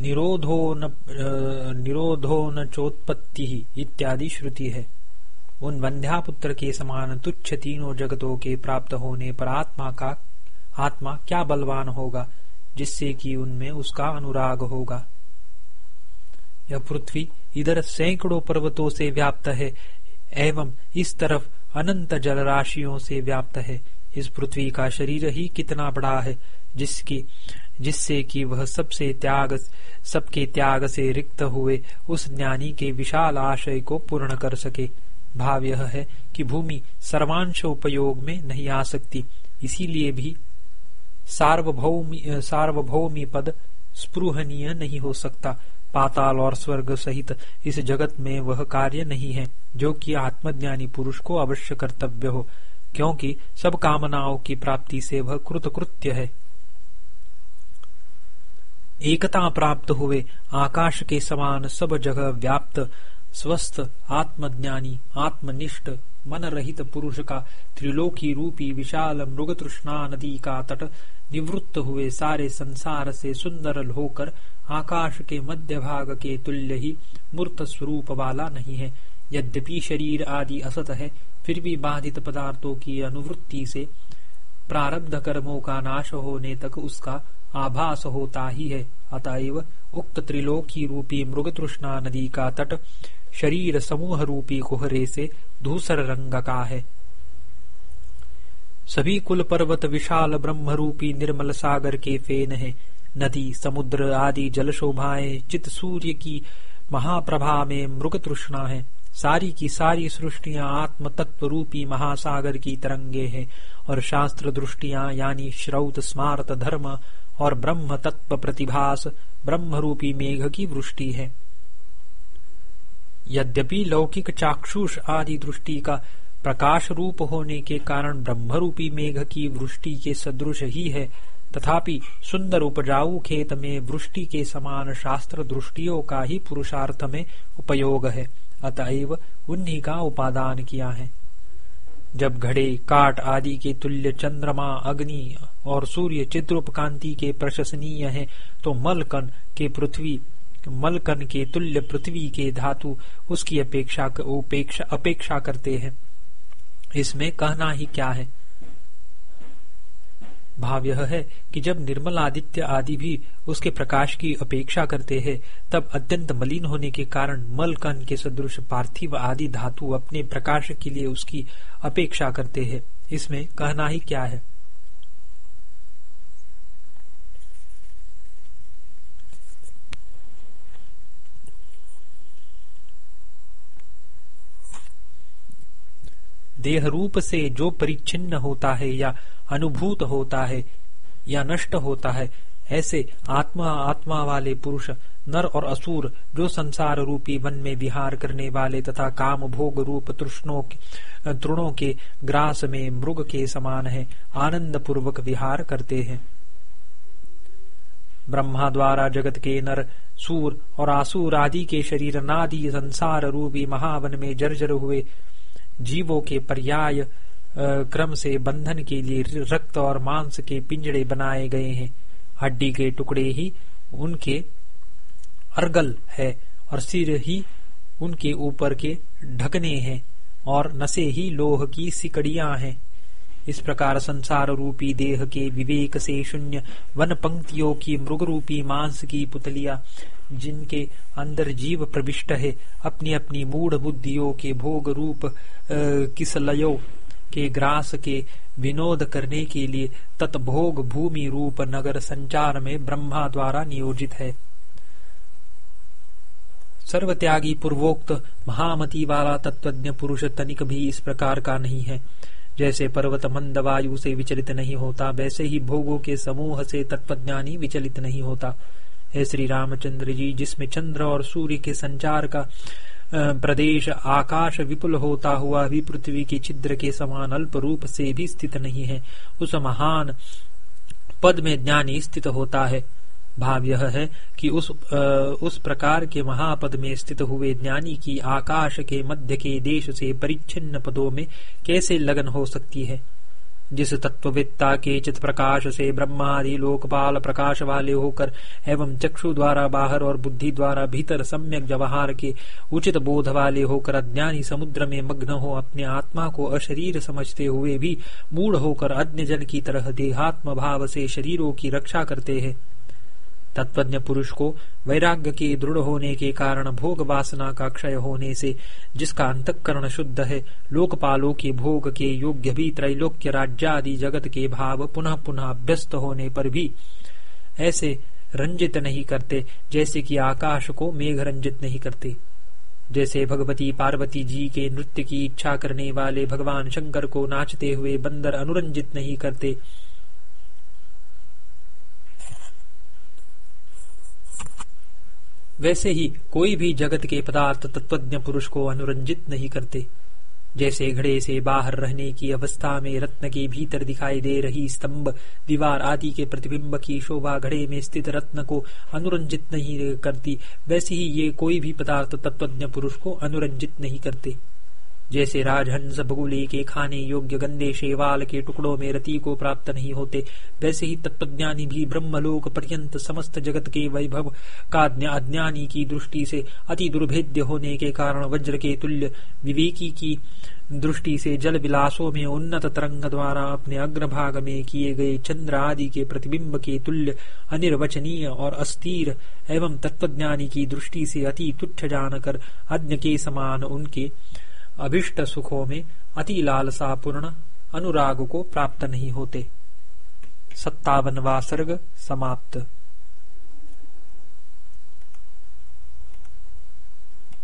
निरोधो न निरोधो न चोत्पत्ति इत्यादि श्रुति है। उन वंध्यापुत्र के समान तुच्छ तीनों जगतों के प्राप्त होने पर आत्मा का, आत्मा क्या बलवान होगा? जिससे कि उनमें उसका अनुराग होगा। यह पृथ्वी इधर सैकड़ों पर्वतों से व्याप्त है, एवं इस तरफ़ अनंत जल राशियों से व्याप्त है। इस पृथ्वी का शरीर ही कितना बड़ा है, जिसकी, जिससे कि वह सबसे त्याग, सबके त्याग से रिक्त हुए उस ज्ञानी के विशाल आशय को पूर्ण कर सके। भाव यह है कि भूमि सर्वांश उपयोग में नहीं आ सकती, इसीलिए भी सार्वभौमी सार्वभौमी पद स्पृहनीय नहीं हो सकता। पाताल और स्वर्ग सहित इस जगत में वह कार्य नहीं है, जो कि आत्मज्ञानी पुरुष को अवश्य कर्तव्य हो, क्योंकि सब कामनाओं की प्राप्ति से वह कृतकृत्य है। एकता प्राप्त हुए, आकाश के समान सब जगह व्याप्त, स्वस्थ, आत्मज्ञानी, आत्मनिष्ठ मन रहित पुरुष का त्रिलोकी रूपी विशाल मृग तृष्णा नदी का तट निवृत्त हुए सारे संसार से सुंदर होकर आकाश के मध्य भाग के तुल्य ही मूर्त स्वरूप वाला नहीं है। यद्यपि शरीर आदि असत है, फिर भी बाधित पदार्थों की अनुवृत्ति से प्रारब्ध कर्मों का नाश होने तक उसका आभास होता ही है। अतएव उक्त त्रिलोकी रूपी मृग तृष्णा नदी का तट शरीर समूह रूपी कोहरे से धूसर रंग का है। सभी कुल पर्वत विशाल ब्रह्म रूपी निर्मल सागर के फेन है। नदी, समुद्र आदि जल शोभाएँ चित सूर्य की महाप्रभा में मृग तृष्णा है। सारी की सारी सृष्टियाँ आत्म तत्व रूपी महासागर की तरंगे हैं और शास्त्र दृष्टियाँ यानी श्रौत, स्मारत धर्म और ब्रह्म तत्व प्रतिभास ब्रह्म रूपी मेघ की वृष्टि है। यद्यपि लौकिक चाक्षुष आदि दृष्टि का प्रकाश रूप होने के कारण ब्रह्मरूपी मेघ की वृष्टि के सदृश ही है। तथापि सुंदर उपजाऊ खेत में वृष्टि के समान शास्त्र दृष्टियों का ही पुरुषार्थ में उपयोग है। अतएव उन्हीं का उपादान किया है। जब घड़े, काट आदि के तुल्य चंद्रमा, अग्नि और सूर्य चिद्रूप कांति के प्रशंसनीय है तो मलकन के पृथ्वी, मलकन के तुल्य पृथ्वी के धातु उसकी अपेक्षा अपेक्षा करते हैं। इसमें कहना ही क्या है? भाव यह है कि जब निर्मल आदित्य आदि भी उसके प्रकाश की अपेक्षा करते हैं, तब अत्यंत मलिन होने के कारण मल कन के सदृश पार्थिव आदि धातु अपने प्रकाश के लिए उसकी अपेक्षा करते हैं। इसमें कहना ही क्या है? देह रूप से जो परिच्छिन्न होता है या अनुभूत होता है या नष्ट होता है, ऐसे आत्मा आत्मा वाले पुरुष, नर और असुर, जो संसार रूपी वन में विहार करने वाले तथा काम भोग रूप तृष्णों तृणों के ग्रास में मृग के समान है आनंद पूर्वक विहार करते हैं। ब्रह्मा द्वारा जगत के नर, सूर और आसुर आदि के शरीर नादि संसार रूपी महावन में जर्जर हुए जीवों के पर्याय क्रम से बंधन के लिए रक्त और मांस के पिंजड़े बनाए गए हैं। हड्डी के टुकड़े ही उनके अर्गल है और सिर ही उनके ऊपर के ढकने हैं और नसे ही लोह की सिकड़ियाँ हैं। इस प्रकार संसार रूपी देह के विवेक से शून्य वन पंक्तियों की मृग रूपी मांस की पुतलिया जिनके अंदर जीव प्रविष्ट है अपनी अपनी मूढ़ बुद्धियों के भोग रूप किसलयो के ग्रास के विनोद करने के लिए तत्भोग भूमि रूप नगर संचार में ब्रह्मा द्वारा नियोजित है। सर्वत्यागी पूर्वोक्त महामती वाला तत्वज्ञ पुरुष तनिक भी इस प्रकार का नहीं है। जैसे पर्वत मंद वायु से विचलित नहीं होता, वैसे ही भोगों के समूह से तत्वज्ञानी विचलित नहीं होता। है श्री रामचंद्र जी जिसमें चंद्र और सूर्य के संचार का प्रदेश आकाश विपुल होता हुआ भी पृथ्वी के छिद्र के समान अल्प रूप से भी स्थित नहीं है। उस महान पद में ज्ञानी स्थित होता है। भाव यह है कि उस आ, उस प्रकार के महापद में स्थित हुए ज्ञानी की आकाश के मध्य के देश से परिच्छिन्न पदों में कैसे लगन हो सकती है? जिस तत्ववेत्ता के चित प्रकाश से ब्रह्मादि लोकपाल प्रकाश वाले होकर एवं चक्षु द्वारा बाहर और बुद्धि द्वारा भीतर सम्यक व्यवहार के उचित बोध वाले होकर अज्ञानी समुद्र में मग्न हो अपने आत्मा को अशरीर समझते हुए भी मूढ़ होकर अज्ञ जन की तरह देहात्म भाव से शरीरों की रक्षा करते हैं। तत्वज्ञ पुरुष को वैराग्य के दृढ़ होने के कारण भोग वासना का क्षय होने से, जिसका अंतकरण शुद्ध है, लोकपालों के भोग के योग्य भी त्रैलोक्य राज्यादि जगत के भाव पुनः पुनः अभ्यस्त होने पर भी ऐसे रंजित नहीं करते, जैसे कि आकाश को मेघ रंजित नहीं करते। जैसे भगवती पार्वती जी के नृत्य की इच्छा करने वाले भगवान शंकर को नाचते हुए बंदर अनुरंजित नहीं करते वैसे ही कोई भी जगत के पदार्थ तत्वज्ञ पुरुष को अनुरंजित नहीं करते। जैसे घड़े से बाहर रहने की अवस्था में रत्न के भीतर दिखाई दे रही स्तंभ, दीवार आदि के प्रतिबिंब की शोभा घड़े में स्थित रत्न को अनुरंजित नहीं करती, वैसे ही ये कोई भी पदार्थ तत्वज्ञ पुरुष को अनुरंजित नहीं करते। जैसे राजहंस बगुले के खाने योग्य गंदे शेवाल के टुकड़ों में रति को प्राप्त नहीं होते, वैसे ही तत्वज्ञानी भी ब्रह्मलोक पर्यंत समस्त जगत के वैभव का अज्ञानी की दृष्टि से अति दुर्भेद्य होने के कारण वज्र के तुल्य विवेकी की दृष्टि से जल विलासों में उन्नत तरंग द्वारा अपने अग्रभाग में किए गए चंद्र आदि के प्रतिबिंब के तुल्य, अनिर्वचनीय और अस्थिर एवं तत्वज्ञानी की दृष्टि से अति तुच्छ जानकर अज्ञ के समान उनके अभिष्ट सुखों में अति लालसा पूर्ण अनुराग को प्राप्त नहीं होते। सत्तावनवा सर्ग समाप्त।